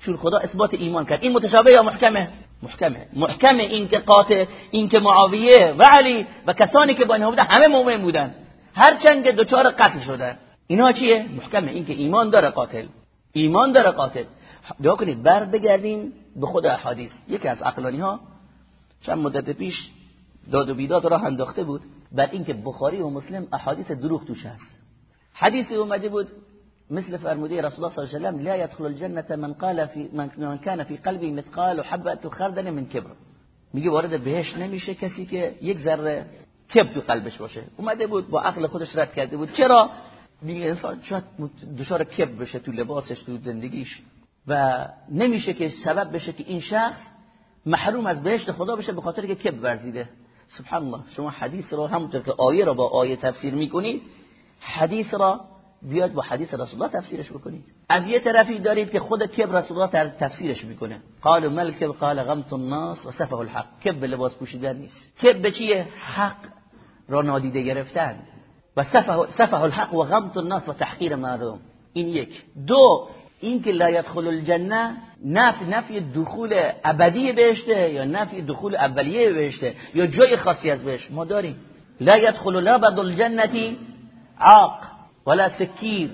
چون خدا اثبات ایمان کرد. این متشابه یا محکمه؟ محکمه. محکمه این که قاطع این که معاویه و علی و کسانی که با اینها بودن همه مؤمن بودن. هرچند که دچار قتل شدن. اینا چیه؟ محکمه. این که ایمان داره قاتل. ایمان داره قاتل. دعا کنید. بر بگردیم به خود احادیث. یکی از عقلانی ها چند مدت پیش داد و بیداد را انداخته بود. بر اینکه بخاری و مسلم احادیث دروغ توش هست. حدیثی اومده بود مثل فرموده رسول الله صلی الله علیه و لا يدخل الجنه من قال في من كان في قلبه مثقال حبه خردل من کبر. میگه وارد بهش نمیشه کسی که یک ذره کبر تو قلبش باشه. اومده بود با عقل خودش رد کرده بود. چرا؟ میگه انسان شاید دچار کبر بشه تو لباسش تو زندگیش. و نمیشه که سبب بشه که این شخص محروم از بهشت خدا بشه به خاطر که کبر ورزیده. سبحان الله شما حدیث را همونطور که آیه را با آیه تفسیر می‌کنید حدیث را بیاد با حدیث رسول الله تفسیرش بکنید. از یه طرفی دارید که خود کب رسول الله تفسیرش می‌کنه. قال ملک قال غمت الناس و سفه الحق. کب لباس پوشیدن نیست. کب به چیه؟ حق را نادیده گرفتن. و سفه, سفه الحق و غمت الناس و تحقیر مردم. این یک. دو این که لا يدخل الجنه نفی نفی دخول ابدی بهشته یا نفی دخول اولیه بهشته یا جای خاصی از بهشت ما داریم. لا يدخل لابد الجنتی عاق ولا سکیر.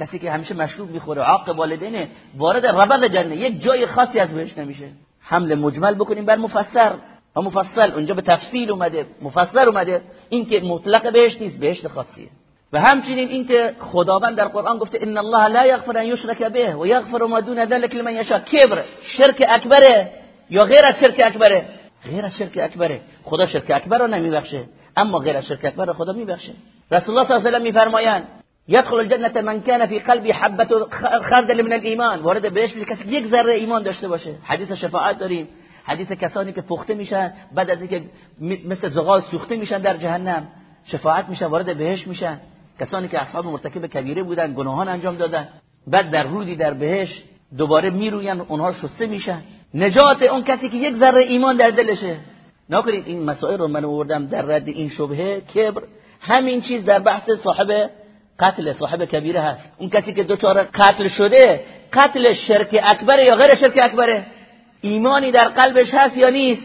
کسی که همیشه مشروب می‌خوره عاق والدینه وارد ربد جنه. یک جای خاصی از بهشت نمیشه. حمل مجمل بکنیم بر مفسر و مفصل اونجا به تفصیل اومده. مفصل اومده. این که مطلق بهشت نیست بهشت خاصیه. و همچنین اینکه خداوند در قرآن گفته ان الله لا یغفر ان یشرک به و یغفر ما دون ذلك لمن یشاء. کبر شرک اکبره. یا غیر از شرک اکبره. غیر از شرک اکبره. خدا شرک اکبر رو نمیبخشه. اما غیر از شرک اکبر خدا میبخشه. رسول الله صلی الله علیه و میفرمایند يدخل الجنه من كان في قلبه حبه خردل من الايمان وارد بهش کسی یک ذره ایمان داشته باشه. حدیث شفاعت داریم. حدیث کسانی که پخته میشن بعد از اینکه مثل زغال سوخته میشن در جهنم شفاعت میشن وارد بهش میشن. کسانی که اصحاب مرتکب کبیره بودن گناهان انجام دادن. بعد در رودی در بهش دوباره می‌روین اونها شسته میشن. نجات اون کسی که یک ذره ایمان در دلشه. نکنید این مسائل رو من آوردم در رد این شبهه. کبر همین چیز در بحث صاحب قتل صاحب کبیره هست. اون کسی که دوچار قتل شده قتل شرک اکبره یا غیر شرک اکبره؟ ایمانی در قلبش هست یا نیست؟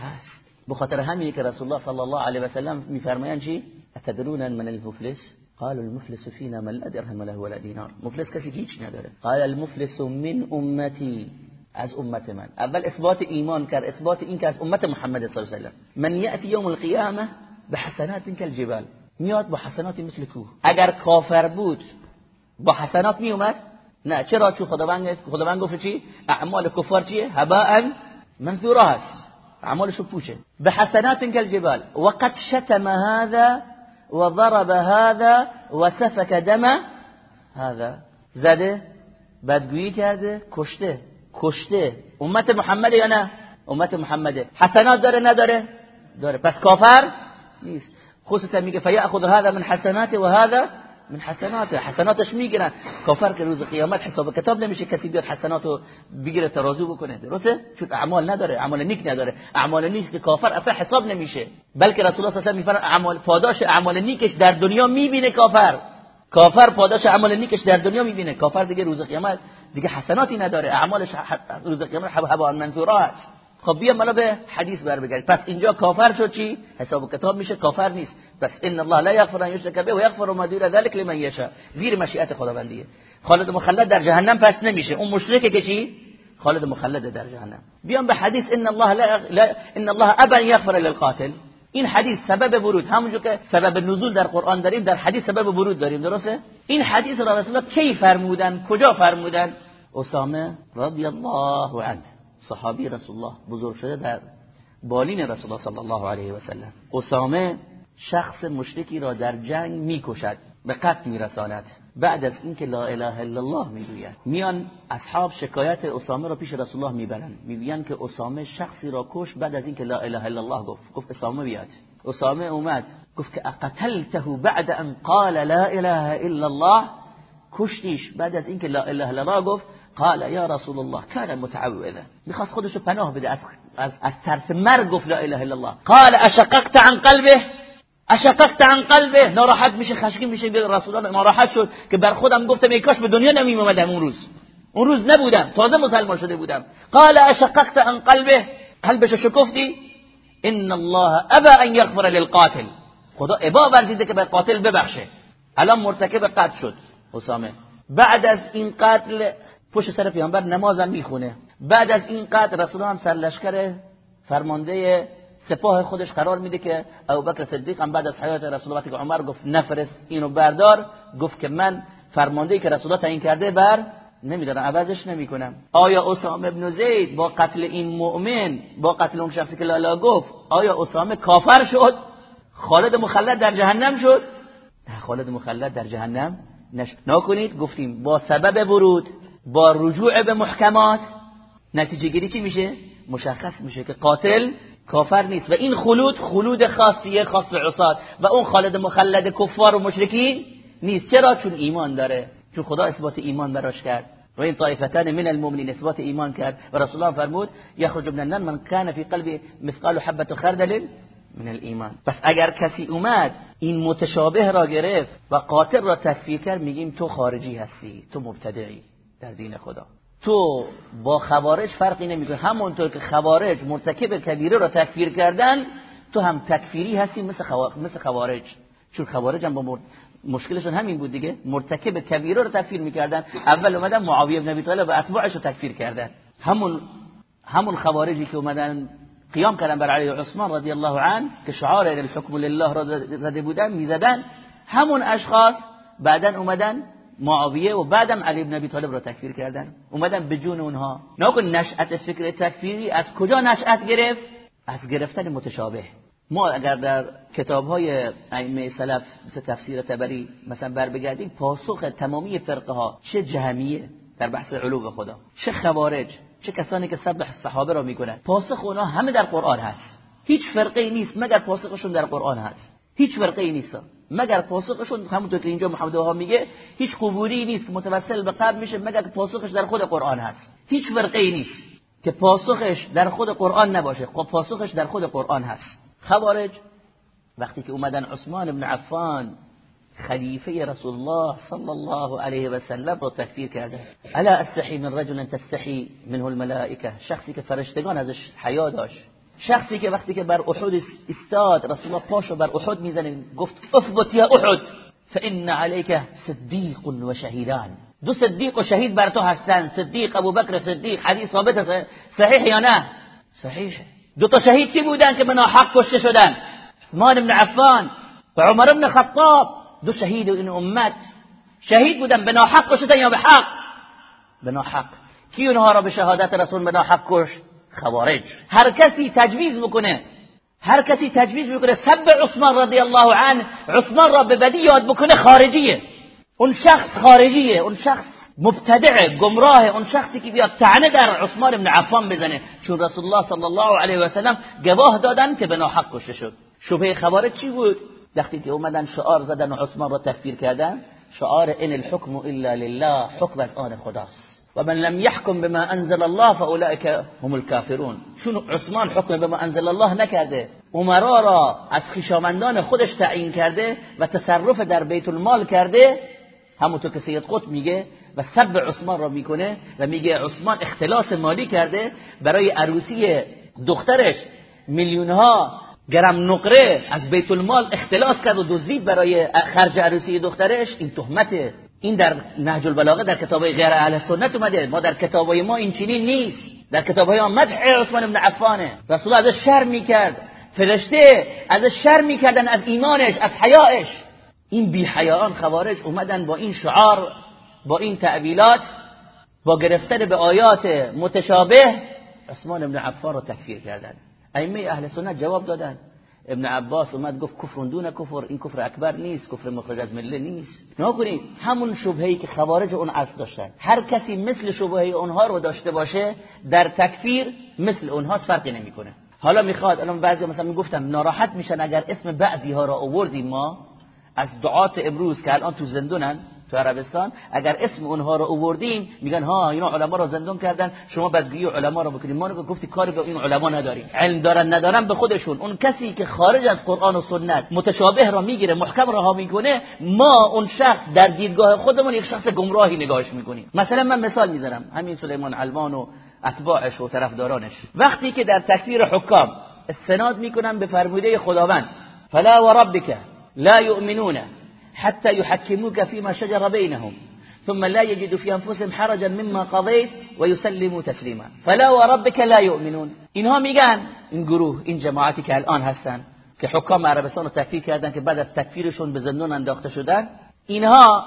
هست. بخاطر همینی که رسول الله صلی الله علیه و سلم میفرمایند چی؟ اتدرون من المفلس؟ قال المفلس فينا من لا درهم له ولا دينار. مفلس کسی هیچ نداره؟ قال المفلس من امتی از أمت من. اول اثبات ایمان کرد اثبات این که از امت محمد صلی الله علیه و من یأتی یوم القیامة بحسنات کالجبال میاد با حسناتی مثل کوه. اگر کافر بود با حسنات میومد نه. چرا؟ چون خداوند خداوند گفت چی؟ اعمال کفار چیه؟ هباء منثورا اعمالشو پوشه. به حسنات وقد شتم هذا وضرب هذا وسفك دم هذا. زده بدگویی کرده کشته کشته. امت محمد یا نه؟ امت محمده حسنات داره نداره؟ داره. پس کافر نیست. خصوصا میگه فیاخذ هذا من حسناته و هذا من حسناته حسناتش می‌گیرن کافر که روز قیامت حساب کتاب نمیشه کسی بیاد حسناتو بگیره ترازو بکنه درسته چون اعمال نداره اعمال نیک نداره اعمال نیک که کافر اصلا حساب نمیشه بلکه رسول الله صلی الله علیه و اعمال پاداش اعمال نیکش در دنیا می‌بینه کافر کافر پاداش اعمال نیکش در دنیا می‌بینه کافر دیگه روز قیامت دیگه حسناتی نداره اعمالش روز قیامت هوا منثورا است خب بیا مالا به حدیث بر بگردیم پس اینجا کافر شد چی؟ حساب کتاب میشه کافر نیست. پس ان الله لا یغفر ان یشرک به و یغفر ما دون ذلك لمن یشاء. زیر مشیت خداوندیه. خالد مخلد در جهنم پس نمیشه. اون مشرکه که چی؟ خالد مخلد در جهنم. بیام به حدیث ان الله لا, ان الله ابا یغفر للقاتل. این حدیث سبب ورود. همونجور که سبب نزول در قرآن داریم در حدیث سبب ورود داریم. درسته؟ این حدیث را رسول الله کی فرمودن؟ کجا فرمودن؟ اسامه رضی الله عنه. صحابی رسول الله بزرگ شده در بالین رسول الله صلی الله علیه و سلم. اسامه شخص مشرکی را در جنگ می‌کشد به قتل میرساند. بعد از اینکه لا اله الا الله می‌گوید میان اصحاب شکایت اسامه را پیش رسول الله می‌برند. می‌گویند که اسامه شخصی را کش بعد از اینکه لا اله الا الله گفت. گفت اسامه بیاد. اسامه اومد گفت که اقتلته بعد ان قال لا اله الا الله کشتیش بعد از اینکه لا اله الا الله گفت قال یا رسول الله كان متعوذا. می‌خواست خودش رو پناه بده از از, از ترس مرگ گفت لا اله الا الله. قال اشققت عن قلبه؟ اشققت عن قلبه؟ ناراحت میشه خشکی میشه به رسول ناراحت شد که بر خودم گفتم ای کاش به دنیا نمی اومدم اون روز. اون روز نبودم تازه مسلمان شده بودم. قال اشققت عن قلبه؟ قلبش شکفتی. ان الله ابا ان يغفر للقاتل. خدا ابا ورزیده که به قاتل ببخشه. الان مرتکب قتل شد اسامه بعد از این قتل پشت سر پیامبر نمازم می‌خونه. بعد از این قتل رسول هم سرلشکر فرمانده سپاه خودش قرار میده که ابوبکر صدیق هم بعد از حیات رسول الله که عمر گفت نفرست اینو بردار. گفت که من فرمانده که رسول تعیین کرده بر نمیدارم عوضش نمی‌کنم. آیا اسامه ابن زید با قتل این مؤمن با قتل اون شخصی که لالا گفت آیا اسامه کافر شد؟ خالد مخلد در جهنم شد؟ نه خالد مخلد در جهنم نش نکنید. گفتیم با سبب ورود با رجوع به محکمات نتیجه گیری چی میشه؟ مشخص میشه که قاتل کافر نیست. و این خلود خلود خاصیه خاص عصات. و اون خالد مخلد کفار و مشرکین نیست. چرا؟ چون ایمان داره. چون خدا اثبات ایمان براش کرد. و این طایفتان من المؤمنین اثبات ایمان کرد. و رسول الله فرمود یخرج من النار من كان في قلبه مثقال حبه خردل من الایمان. پس اگر کسی اومد این متشابه را گرفت و قاتل را تکفیر کرد میگیم تو خارجی هستی تو مبتدعی. در دین خدا. تو با خوارج فرقی نمی‌کنه همونطور که خوارج مرتکب کبیره را تکفیر کردن تو هم تکفیری هستی مثل, مثل خوارج. چون خوارج هم با مشکلشون همین بود دیگه. مرتکب کبیره رو تکفیر می‌کردن. اول اومدن معاویه بن ابی طالب و اتباعش رو تکفیر کردن. همون همون خوارجی که اومدن قیام کردن بر علی عثمان رضی الله عنه که شعار الحکم لله را زده بودن می‌زدن. همون اشخاص بعدا اومدن معاویه و بعدم علی بن ابی طالب را تکفیر کردن. اومدن به جون اونها. نکن نشأت فکر تکفیری از کجا نشأت گرفت؟ از گرفتن متشابه. ما اگر در کتاب های ائمه سلف مثل تفسیر تبری مثلا بر بگردیم پاسخ تمامی فرقه ها چه جهمیه در بحث علو خدا چه خوارج چه کسانی که سبح صحابه را می‌کنن. پاسخ اونها همه در قرآن هست. هیچ فرقه نیست مگر پاسخشون در قرآن هست. هیچ فرقه ای نیست. مگر پاسخشون همونطور که اینجا محمد ها میگه هیچ قبوری نیست. که متوسل به قبل میشه مگر پاسخش در خود قرآن هست. هیچ فرقه ای نیست که پاسخش در خود قرآن نباشه. خب پاسخش در خود قرآن هست. خوارج وقتی که اومدن عثمان بن عفان خلیفه رسول الله صلی الله علیه و سلم رو تکفیر کرده. الا استحی من رجل تستحی منه الملائکه. شخصی که فرشتگان ازش حیا داشت. شخصی که وقتی که بر احد استاد رسول الله پاشو بر احد می‌زنه گفت اثبت یا احد فان عليك صدیق و شهیدان. دو صدیق و شهید بر تو هستن صدیق ابو بکر صدیق حدیث ثابت صحیح یا نه؟ صحیح. دو تا شهید کی بودن که بنا حق کشته شدن؟ عثمان بن عفان و عمر بن خطاب. دو شهید این امت شهید بودن بنا حق کشتن یا به حق بنا حق. کی اونها را به شهادت رسول بنا حق کشت؟ خوارج. هر کسی تجویز بکنه هر کسی تجویز بکنه سب عثمان رضی الله عنه عثمان را به بدی یاد بکنه خارجیه. اون شخص خارجیه اون شخص مبتدع گمراه اون شخصی که بیاد تعنه در عثمان بن عفان بزنه. چون رسول الله صلی الله علیه و سلم گواه دادن که به ناحق کشته شد. شبهه خوارج چی بود؟ وقتی که اومدن شعار زدن و عثمان را تکفیر کردن شعار ان الحكم الا لله حکم از آن خداست. و من لم يحكم بما انزل الله فاولئك هم الكافرون. چون عثمان حکم بما انزل الله نکرده؟ عمرا را از خیشامندان خودش تعیین کرده و تصرف در بیت المال کرده؟ همونطور که سید قطب میگه و سب عثمان را می‌کنه و میگه عثمان اختلاس مالی کرده برای عروسی دخترش. میلیون ها گرم نقره از بیت المال اختلاس کرد و دزدید برای خرج عروسی دخترش. این تهمته این در نهج البلاغه در کتاب غیر اهل سنت اومده. ما در کتابای ما این چنین نیست. در کتابای ما مدح عثمان بن عفانه. رسول ازش شر می‌کرد. فرشته ازش شر می‌کردن از ایمانش از حیائش این بی حیان خوارج اومدن با این شعار با این تعبیلات با گرفتن به آیات متشابه عثمان بن عفان رو تکفیر کردن. ائمه اهل سنت جواب دادن. ابن عباس اومد گفت کفر دون کفر این کفر اکبر نیست کفر مخرج از مله نیست. نکنید همون شبهه‌ای که خوارج اون عصر داشتن هر کسی مثل شبهه اونها رو داشته باشه در تکفیر مثل اونها فرقی نمی‌کنه. حالا می‌خواد الان بعضی مثلا می‌گفتم ناراحت میشن اگر اسم بعضی ها را آوردیم ما از دعات امروز که الان تو زندونن تو عربستان اگر اسم اونها رو اووردیم میگن ها اینا علما رو زندان کردن شما بدگویی علما رو بکنید ما رو گفتی کاری به این علما نداریم. علم دارن ندارن به خودشون. اون کسی که خارج از قرآن و سنت متشابه را می‌گیره محکم را می‌کنه ما اون شخص در دیدگاه خودمون یک شخص گمراهی نگاهش می‌کنیم. مثلا من مثال می‌زنم. همین سلیمان علمان و اتباعش و طرفدارانش. وقتی که در تکفیر حکام استناد می‌کنن به فرموده خداوند فلا وربک لا يؤمنون حتى يحكموك فيما شجر بينهم ثم لا يجدوا في انفسهم حرجا مما قضيت ويسلموا تسليما. فلا وربك لا يؤمنون. اینها میگن این گروه این جماعتی که الان هستن. که حکام عربستان رو تکفیر کردن که بعد از تکفیرشون به زندان انداخته شدن. اینها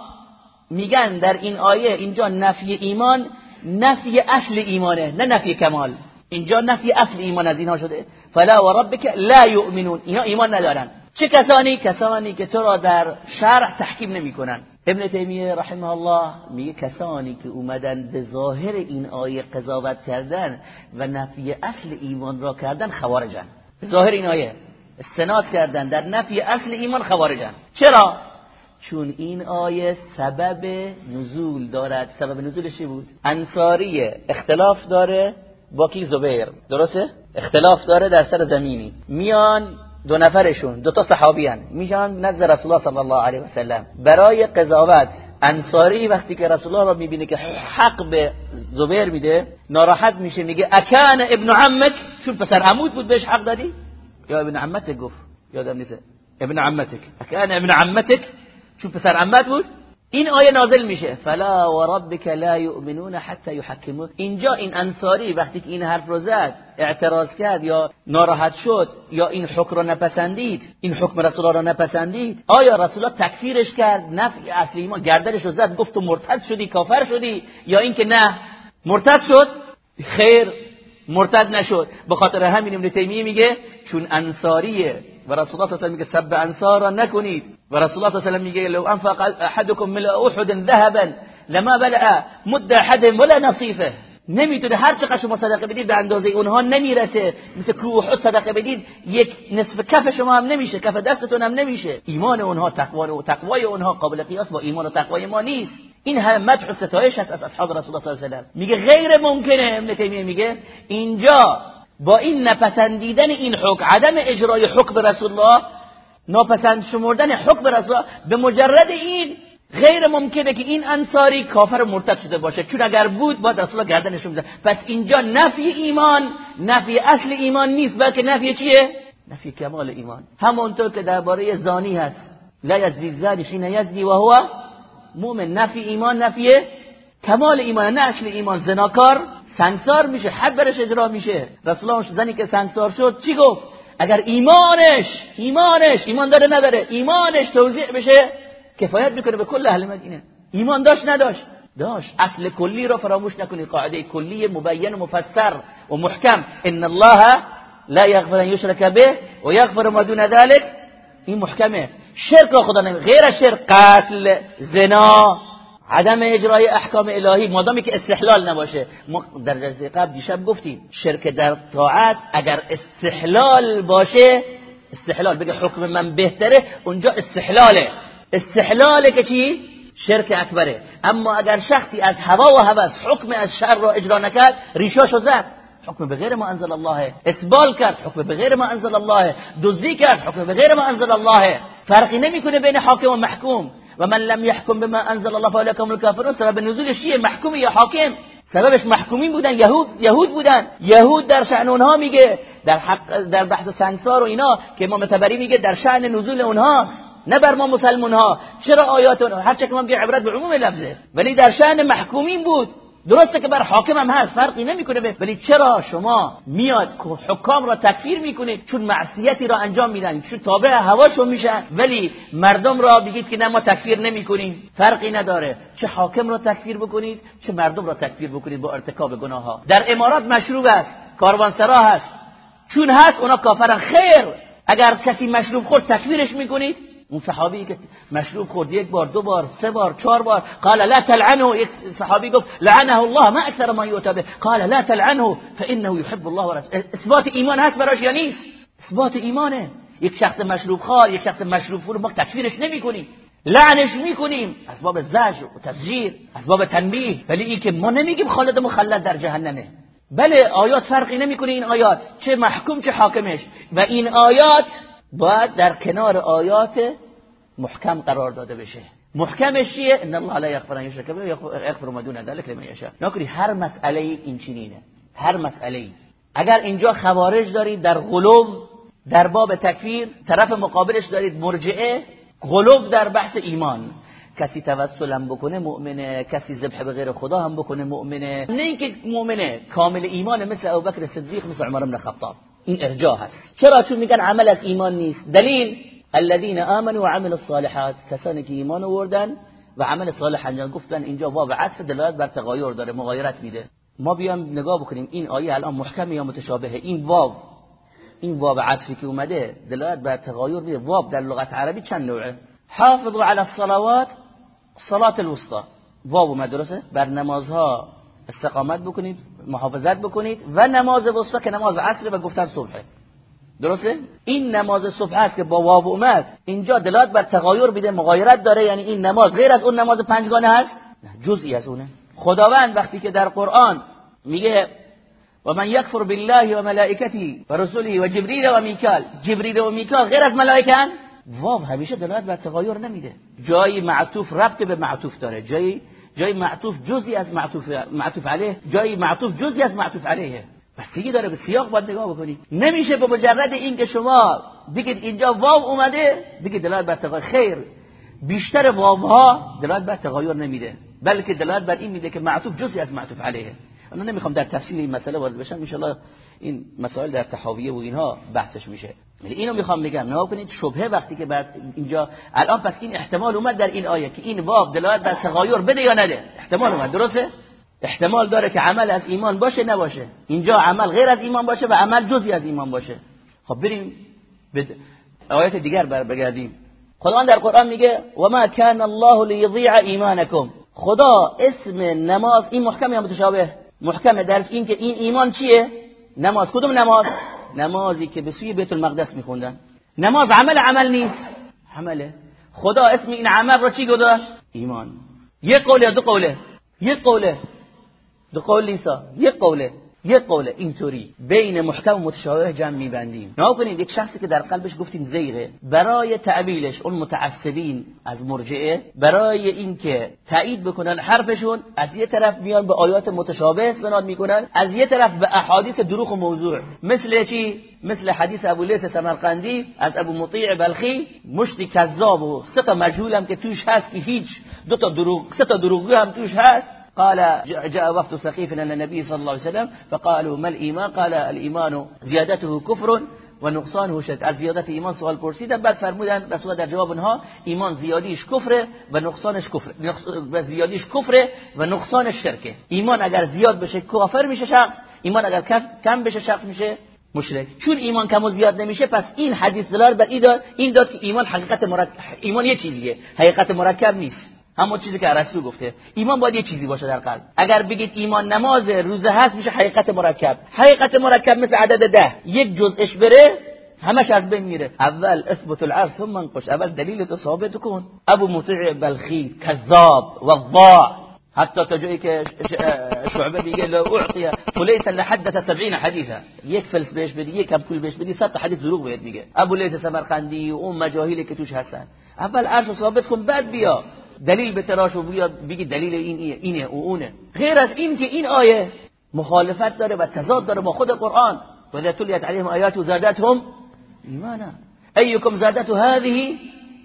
میگن در این آیه اینجا نفی ایمان نفی اصل ایمانه نه نفی کمال. اینجا نفی اصل ایمان از اینها شده. فلا وربك لا يؤمنون اینها ایمان ندارن. چه کسانی کسانی که تو را در شرع تحکیم نمی‌کنن ابن تیمیه رحمه الله میگه کسانی که اومدن به ظاهر این آیه قضاوت کردن و نفی اصل ایمان را کردن خوارجن. به ظاهر این آیه استناد کردن در نفی اصل ایمان خوارجن. چرا؟ چون این آیه سبب نزول دارد. سبب نزولش بود؟ انصاری اختلاف داره با کی؟ زبیر. درسته؟ اختلاف داره در سر زمینی. میان دو نفرشون دو تا صحابی هن. میشن نزد رسول الله صلی الله علیه و سلم. برای قضاوت انصاری وقتی که رسول الله رو می‌بینه که حق به زبیر میده ناراحت میشه میگه اکان ابن عمک؟ چون پسر عمود بود بهش حق دادی؟ یا ابن عمتک گفت؟ یادم نیست. ابن عمتک. اکان ابن عمتک؟ چون پسر عمت بود؟ این آیه نازل میشه. فلا وربک لا یؤمنون حتی یحکمون. اینجا این انصاری وقتی که این حرف رو زد اعتراض کرد یا ناراحت شد یا این حکم رو نپسندید این حکم رسول را نپسندید آیا رسول تکفیرش کرد؟ نفی اصلی ایمان گردنش رو زد گفت مرتد شدی کافر شدی یا اینکه نه مرتد شد؟ خیر. مرتد نشد. به خاطر همین ابن تیمیه میگه چون انصاریه و رسول الله صلی میگه سب انصار را نکنید. و رسول الله صلی میگه لو انفق احدكم ملء احد ذهبا لما بلع مد احد ولا نصيفه نمی‌تونه هر چقدر شما صدقه بدید به اندازه اونها نمی‌رسه. مثل کوه صدقه بدید یک نصف کف شما هم نمیشه کف دستتون هم نمیشه. ایمان اونها تقوا و تقوای اونها قابل قیاس با ایمان و تقوای ما نیست. این همه مدح و ستایش هست از اصحاب رسول الله صلی الله علیه و میگه غیر ممکنه ابن تیمیه میگه. اینجا با این نپسندیدن این حکم عدم اجرای حکم رسول الله ناپسند شمردن حکم رسول الله به مجرد این غیر ممکنه که این انصاری کافر مرتد شده باشه. چون اگر بود با رسول الله گردنش می‌زد پس اینجا نفی ایمان نفی اصل ایمان نیست بلکه نفی چیه؟ نفی کمال ایمان. همونطور که درباره زانی هست. لا یزدی الزانی حین یزدی و هو مؤمن نفی ایمان نفی کمال ایمان نه اصل ایمان زناکار سنگسار میشه حد برش اجرا میشه. رسول الله زنی که سنگسار شد چی گفت؟ اگر ایمانش ایمانش ایمان داره نداره ایمانش توضیح بشه کفایت می‌کنه به کل اهل مدینه. ایمان داشت نداشت؟ داشت. اصل کلی رو فراموش نکنید. قاعده کلی مبین و مفسر و محکم. ان الله لا یغفر ان یشرک به و یغفر ما دون ذلك این محکمه. شرک را خدا نمی غیر شرک قتل زنا عدم اجرای احکام الهی مادامی که استحلال نباشه. ما در جلسه قبل دیشب گفتیم شرک در طاعت اگر استحلال باشه استحلال بگه حکم من بهتره اونجا استحلاله. استحلاله که چی؟ شرک اکبره. اما اگر شخصی از هوا و هوس حکم از شر را اجرا نکرد ریشاشو زد. حکم به غیر ما انزل الله. اسبال کرد حکم به غیر ما انزل الله. دزدی کرد حکم به غیر ما انزل الله. فرقی نمی‌کنه بین حاکم و محکوم. و من لم يحكم بما انزل الله فاولئك هم الكافرون سبب نزول شیعه محکوم یا حاکم. سببش محکومین بودن یهود یهود بودن. یهود در شأن اونها میگه در حق در بحث سنگسار و اینا که امام تبری میگه در شأن نزول اونها نه بر ما مسلمون ها چرا آیات هر چه که ما عبرت به عموم لفظه. ولی در شأن محکومین بود. درسته که بر حاکم هم هست فرقی نمی‌کنه ولی چرا شما میاد حکام را تکفیر می‌کنید؟ چون معصیتی را انجام میدن چون تابع هواشون میشن ولی مردم را بگید که نه ما تکفیر نمی‌کنیم. فرقی نداره. چه حاکم را تکفیر بکنید چه مردم را تکفیر بکنید با ارتکاب گناه ها در امارات مشروب است کاروانسرا هست. چون هست اونا کافرن. خیر! اگر کسی مشروب خورد تکفیرش می‌کنید. اون صحابی که مشروب خورد یک بار دو بار سه بار چهار بار قال لا تلعنه. یک صحابی گفت لعنه الله ما اکثر ما یوتبه قال لا تلعنه فانه يحب الله ورسوله. اثبات ایمان هست براش یا نیست؟ اثبات ایمانه. یک شخص مشروب خار یک شخص مشروب خور ما تکفیرش نمی‌کنیم. لعنش می‌کنیم. اسباب زجر و تسجیر اسباب تنبیه. ولی این که ما نمیگیم خالد مخلد در جهنمه. بله آیات فرقی نمی‌کنه این آیات. چه محکوم چه حاکمش. و این آیات باید در کنار آیات محکم قرار داده بشه. محکمش چیه؟ ان الله لا یغفر ان یشرک به یغفر ما دون ذلك لمن یشاء. نکنی هر مسئله این چنینه. هر مسئله اگر اینجا خوارج دارید در غلوب در باب تکفیر طرف مقابلش دارید مرجعه غلوب در بحث ایمان. کسی توسلم بکنه مؤمنه کسی ذبح به غیر خدا هم بکنه مؤمنه. نه اینکه مؤمنه کامل ایمان مثل ابوبکر صدیق مثل عمر بن خطاب. این ارجاع هست. چرا؟ چون میگن عمل از ایمان نیست. دلیل الذين آمنوا وعملوا الصالحات کسانی که ایمان آوردن و عمل صالح انجام گفتن اینجا واو عطف دلالت بر تغایر داره مغایرت میده. ما بیام نگاه بکنیم این آیه الان محکم یا متشابهه؟ این واو این واو عطفی که اومده دلالت بر تغایر میده. واو در لغت عربی چند نوعه؟ حافظوا على الصلوات صلاه الوسطى واو مدرسه بر نمازها استقامت بکنید. محافظت بکنید و نماز وسطا که نماز عصر و گفتن صبحه. درسته؟ این نماز صبح هست که با واو اومد. اینجا دلالت بر تغایر بیده مغایرت داره یعنی این نماز غیر از اون نماز پنجگانه هست؟ جزئی از اونه. خداوند وقتی که در قرآن میگه و من یکفر بالله و ملائکته و رسوله و جبریل و میکال. جبریل و میکال غیر از ملائکه واو همیشه دلالت بر تغایر نمیده. جایی معطوف ربط به معطوف داره. جایی جای معطوف جزئی از معطوف معطوف علیه جای معطوف جزئی از معطوف علیه. بستگی داره؟ به سیاق باید نگاه بکنی. نمیشه به مجرد این که شما بگید اینجا واو اومده بگید دلالت بر تغایر خیر. بیشتر واوها دلالت بر تغایر نمیده. بلکه دلالت بر این میده که معطوف جزئی از معطوف علیه. انا نمی‌خوام در تفصیل این مسئله وارد بشم. ان این مسائل در تحاویه و اینها بحثش میشه. اینو می‌خوام بگم. نگاه کنید شبهه وقتی که بعد اینجا الان پس این احتمال اومد در این آیه که این واو دلالت بر تغایر بده یا نده. احتمال اومد. درسته؟ احتمال داره که عمل از ایمان باشه نباشه. اینجا عمل غیر از ایمان باشه و عمل جزی از ایمان باشه. خب بریم به آیات دیگر بر بگردیم خدا در قرآن میگه و ما کان الله لیضیع ایمانکم خدا اسم نماز این محکم یا متشابه؟ محکم در این که این ایمان چیه؟ نماز. کدوم نماز؟ نمازی که به سوی بیت المقدس میخوندن. نماز عمل عمل نیست. عمله. خدا اسم این عمل رو چی گذاشت؟ ایمان. یک قوله دو قوله. یک قوله. دو قول نیسا یک قوله. یک قوله اینطوری بین محکم و متشابه جمع میبندیم. نه کنید یک شخصی که در قلبش گفتیم زیغه برای تعبیلش اون متعصبین از مرجعه برای اینکه تایید بکنن حرفشون از یه طرف میان به آیات متشابه استناد می‌کنن از یه طرف به احادیث دروغ و موضوع. مثل چی؟ مثل حدیث ابو لیس سمرقندی از ابو مطیع بلخی مشتی کذاب و سه تا مجهول هم که توش هست که هیچ دو تا دروغ سه تا دروغگو هم توش هست. قال جاء وفد سقيف إلى النبي صلى الله عليه وسلم فقالوا ما الإيمان؟ قال الإيمان زيادته كفر و نقصانه شد. از زیادت ایمان سوال پرسیدن بعد فرمودن رسول در جواب اونها ایمان زیادیش کفره و نقصانش کفر و زیادیش کفره و نقصانش شرکه. ایمان اگر زیاد بشه کافر میشه شخص ایمان اگر کم بشه شخص میشه مشرک. چون ایمان کم و زیاد نمیشه پس این حدیث دلال بر این داد که ایمان حقیقت مرکب ایمان یه چیزیه حقیقت مرکب نیست. همون چیزی که ارسطو گفته. ایمان باید یه چیزی باشه در قلب. اگر بگید ایمان نماز روزه هست میشه حقیقت مرکب. حقیقت مرکب مثل عدد ده. یک جزءش بره همش از بین میره. اول اثبت العرض ثم انقش. اول دلیل تو ثابت کن. ابو مطیع بلخی کذاب وضاع. حتی تا جایی که شعبه میگه لو اعطی فلیس لحدث 70 حدیثا. یک فلس بهش بدی یک کم پول بهش بدی 100 حدیث دروغ بهت میگه. ابو لیث سمرقندی و اون مجاهیلی که توش هستن. اول عرض ثابت کن بعد بیا. دلیل به تراش و بگی دلیل این اینه و اونه. غیر از این که این آیه مخالفت داره و تضاد داره با خود قرآن. و اذا تلیت علیهم آیات و زادتهم ایمانا. ایکم زادت هذه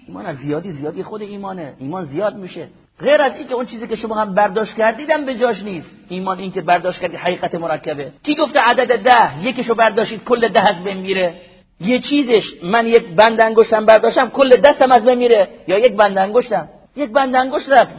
ایمان زیادی زیادی خود ایمانه. ایمان زیاد میشه. غیر از اینکه اون چیزی که شما هم برداشت کردیدم به جاش نیست. ایمان این که برداشت کردی حقیقت مرکبه. کی گفته عدد ده؟ یکیشو برداشتید کل ده از بین میره. یه چیزش من یک بند انگشتم برداشتم کل دستم از بین میره. یا یک بند انگشتم. یک بند انگشت رفت.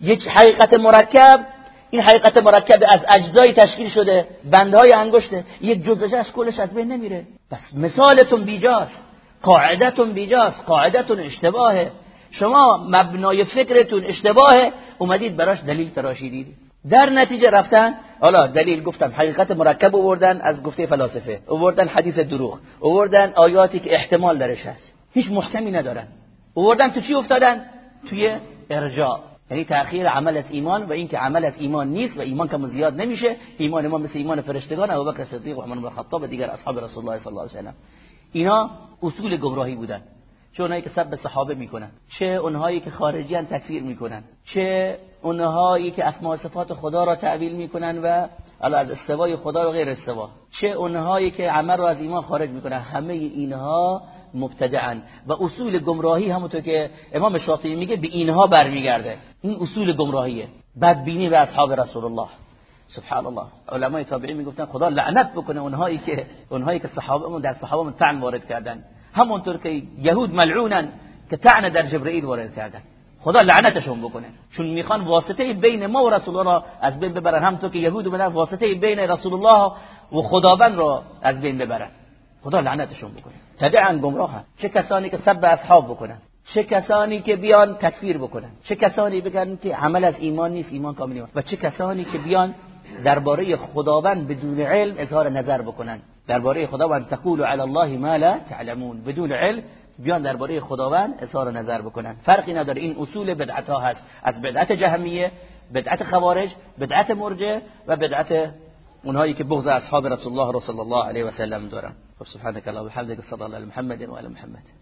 یک حقیقت مرکب این حقیقت مرکب از اجزای تشکیل شده بندهای انگشته یک جزش از کلش از بین نمیره. بس مثالتون بیجاست قاعدتون بیجاست قاعدتون اشتباهه. شما مبنای فکرتون اشتباهه. اومدید براش دلیل تراشیدید در نتیجه رفتن حالا دلیل گفتم حقیقت مرکب آوردن از گفته فلاسفه. آوردن حدیث دروغ. آوردن آیاتی که احتمال درش هست. هیچ محکمی ندارن. آوردن تو چی افتادن؟ توی ارجاع. یعنی تأخیر عمل از ایمان و اینکه عمل از ایمان نیست و ایمان کم زیاد نمیشه ایمان ما مثل ایمان فرشتگان ابوبکر صدیق و عمر بن الخطاب و دیگر اصحاب رسول الله صلی الله علیه و سلم. اینا اصول گمراهی بودن. چه اونهایی که سب صحابه می‌کنن چه اونهایی که خارجیان تکفیر می‌کنن چه اونهایی که اسماء صفات خدا را تعبیل می‌کنن و از استوای خدا و غیر استوا چه اونهایی که عمل رو از ایمان خارج می‌کنن. همه اینها مبتدعن و اصول گمراهی همونطور که امام شاطبی میگه به اینها برمیگرده. این اصول گمراهیه. بدبینی به اصحاب رسول الله سبحان الله علمای تابعین می‌گفتن خدا لعنت بکنه اونهایی که اونهایی که صحابه در صحابه تعن وارد کردن. همونطور که یهود ملعونن که تعن در جبرئیل وارد کردن. خدا لعنتشون بکنه. چون می‌خوان واسطه بین ما و رسول الله از بین ببرن. همونطور که یهود بودن واسطه بین رسول الله و خداوند را از بین ببرن. خدا لعنتشون بکنه. تبعا گمراه چه کسانی که سب اصحاب بکنن. چه کسانی که بیان تکفیر بکنن. چه کسانی بگن که عمل از ایمان نیست ایمان کامل نیست. و چه کسانی که بیان درباره خداوند بدون علم اظهار نظر بکنن. درباره خداوند تقول علی الله ما لا تعلمون. بدون علم بیان درباره خداوند اظهار نظر بکنن. فرقی نداره. این اصول بدعت ها هست. از بدعت جهمیه بدعت خوارج بدعت مرجع و بدعت اونهایی که بغض اصحاب رسول الله صلی الله علیه و سلم دارن سبحانك اللهم وبحمدك صلى الله على محمد وعلى محمد.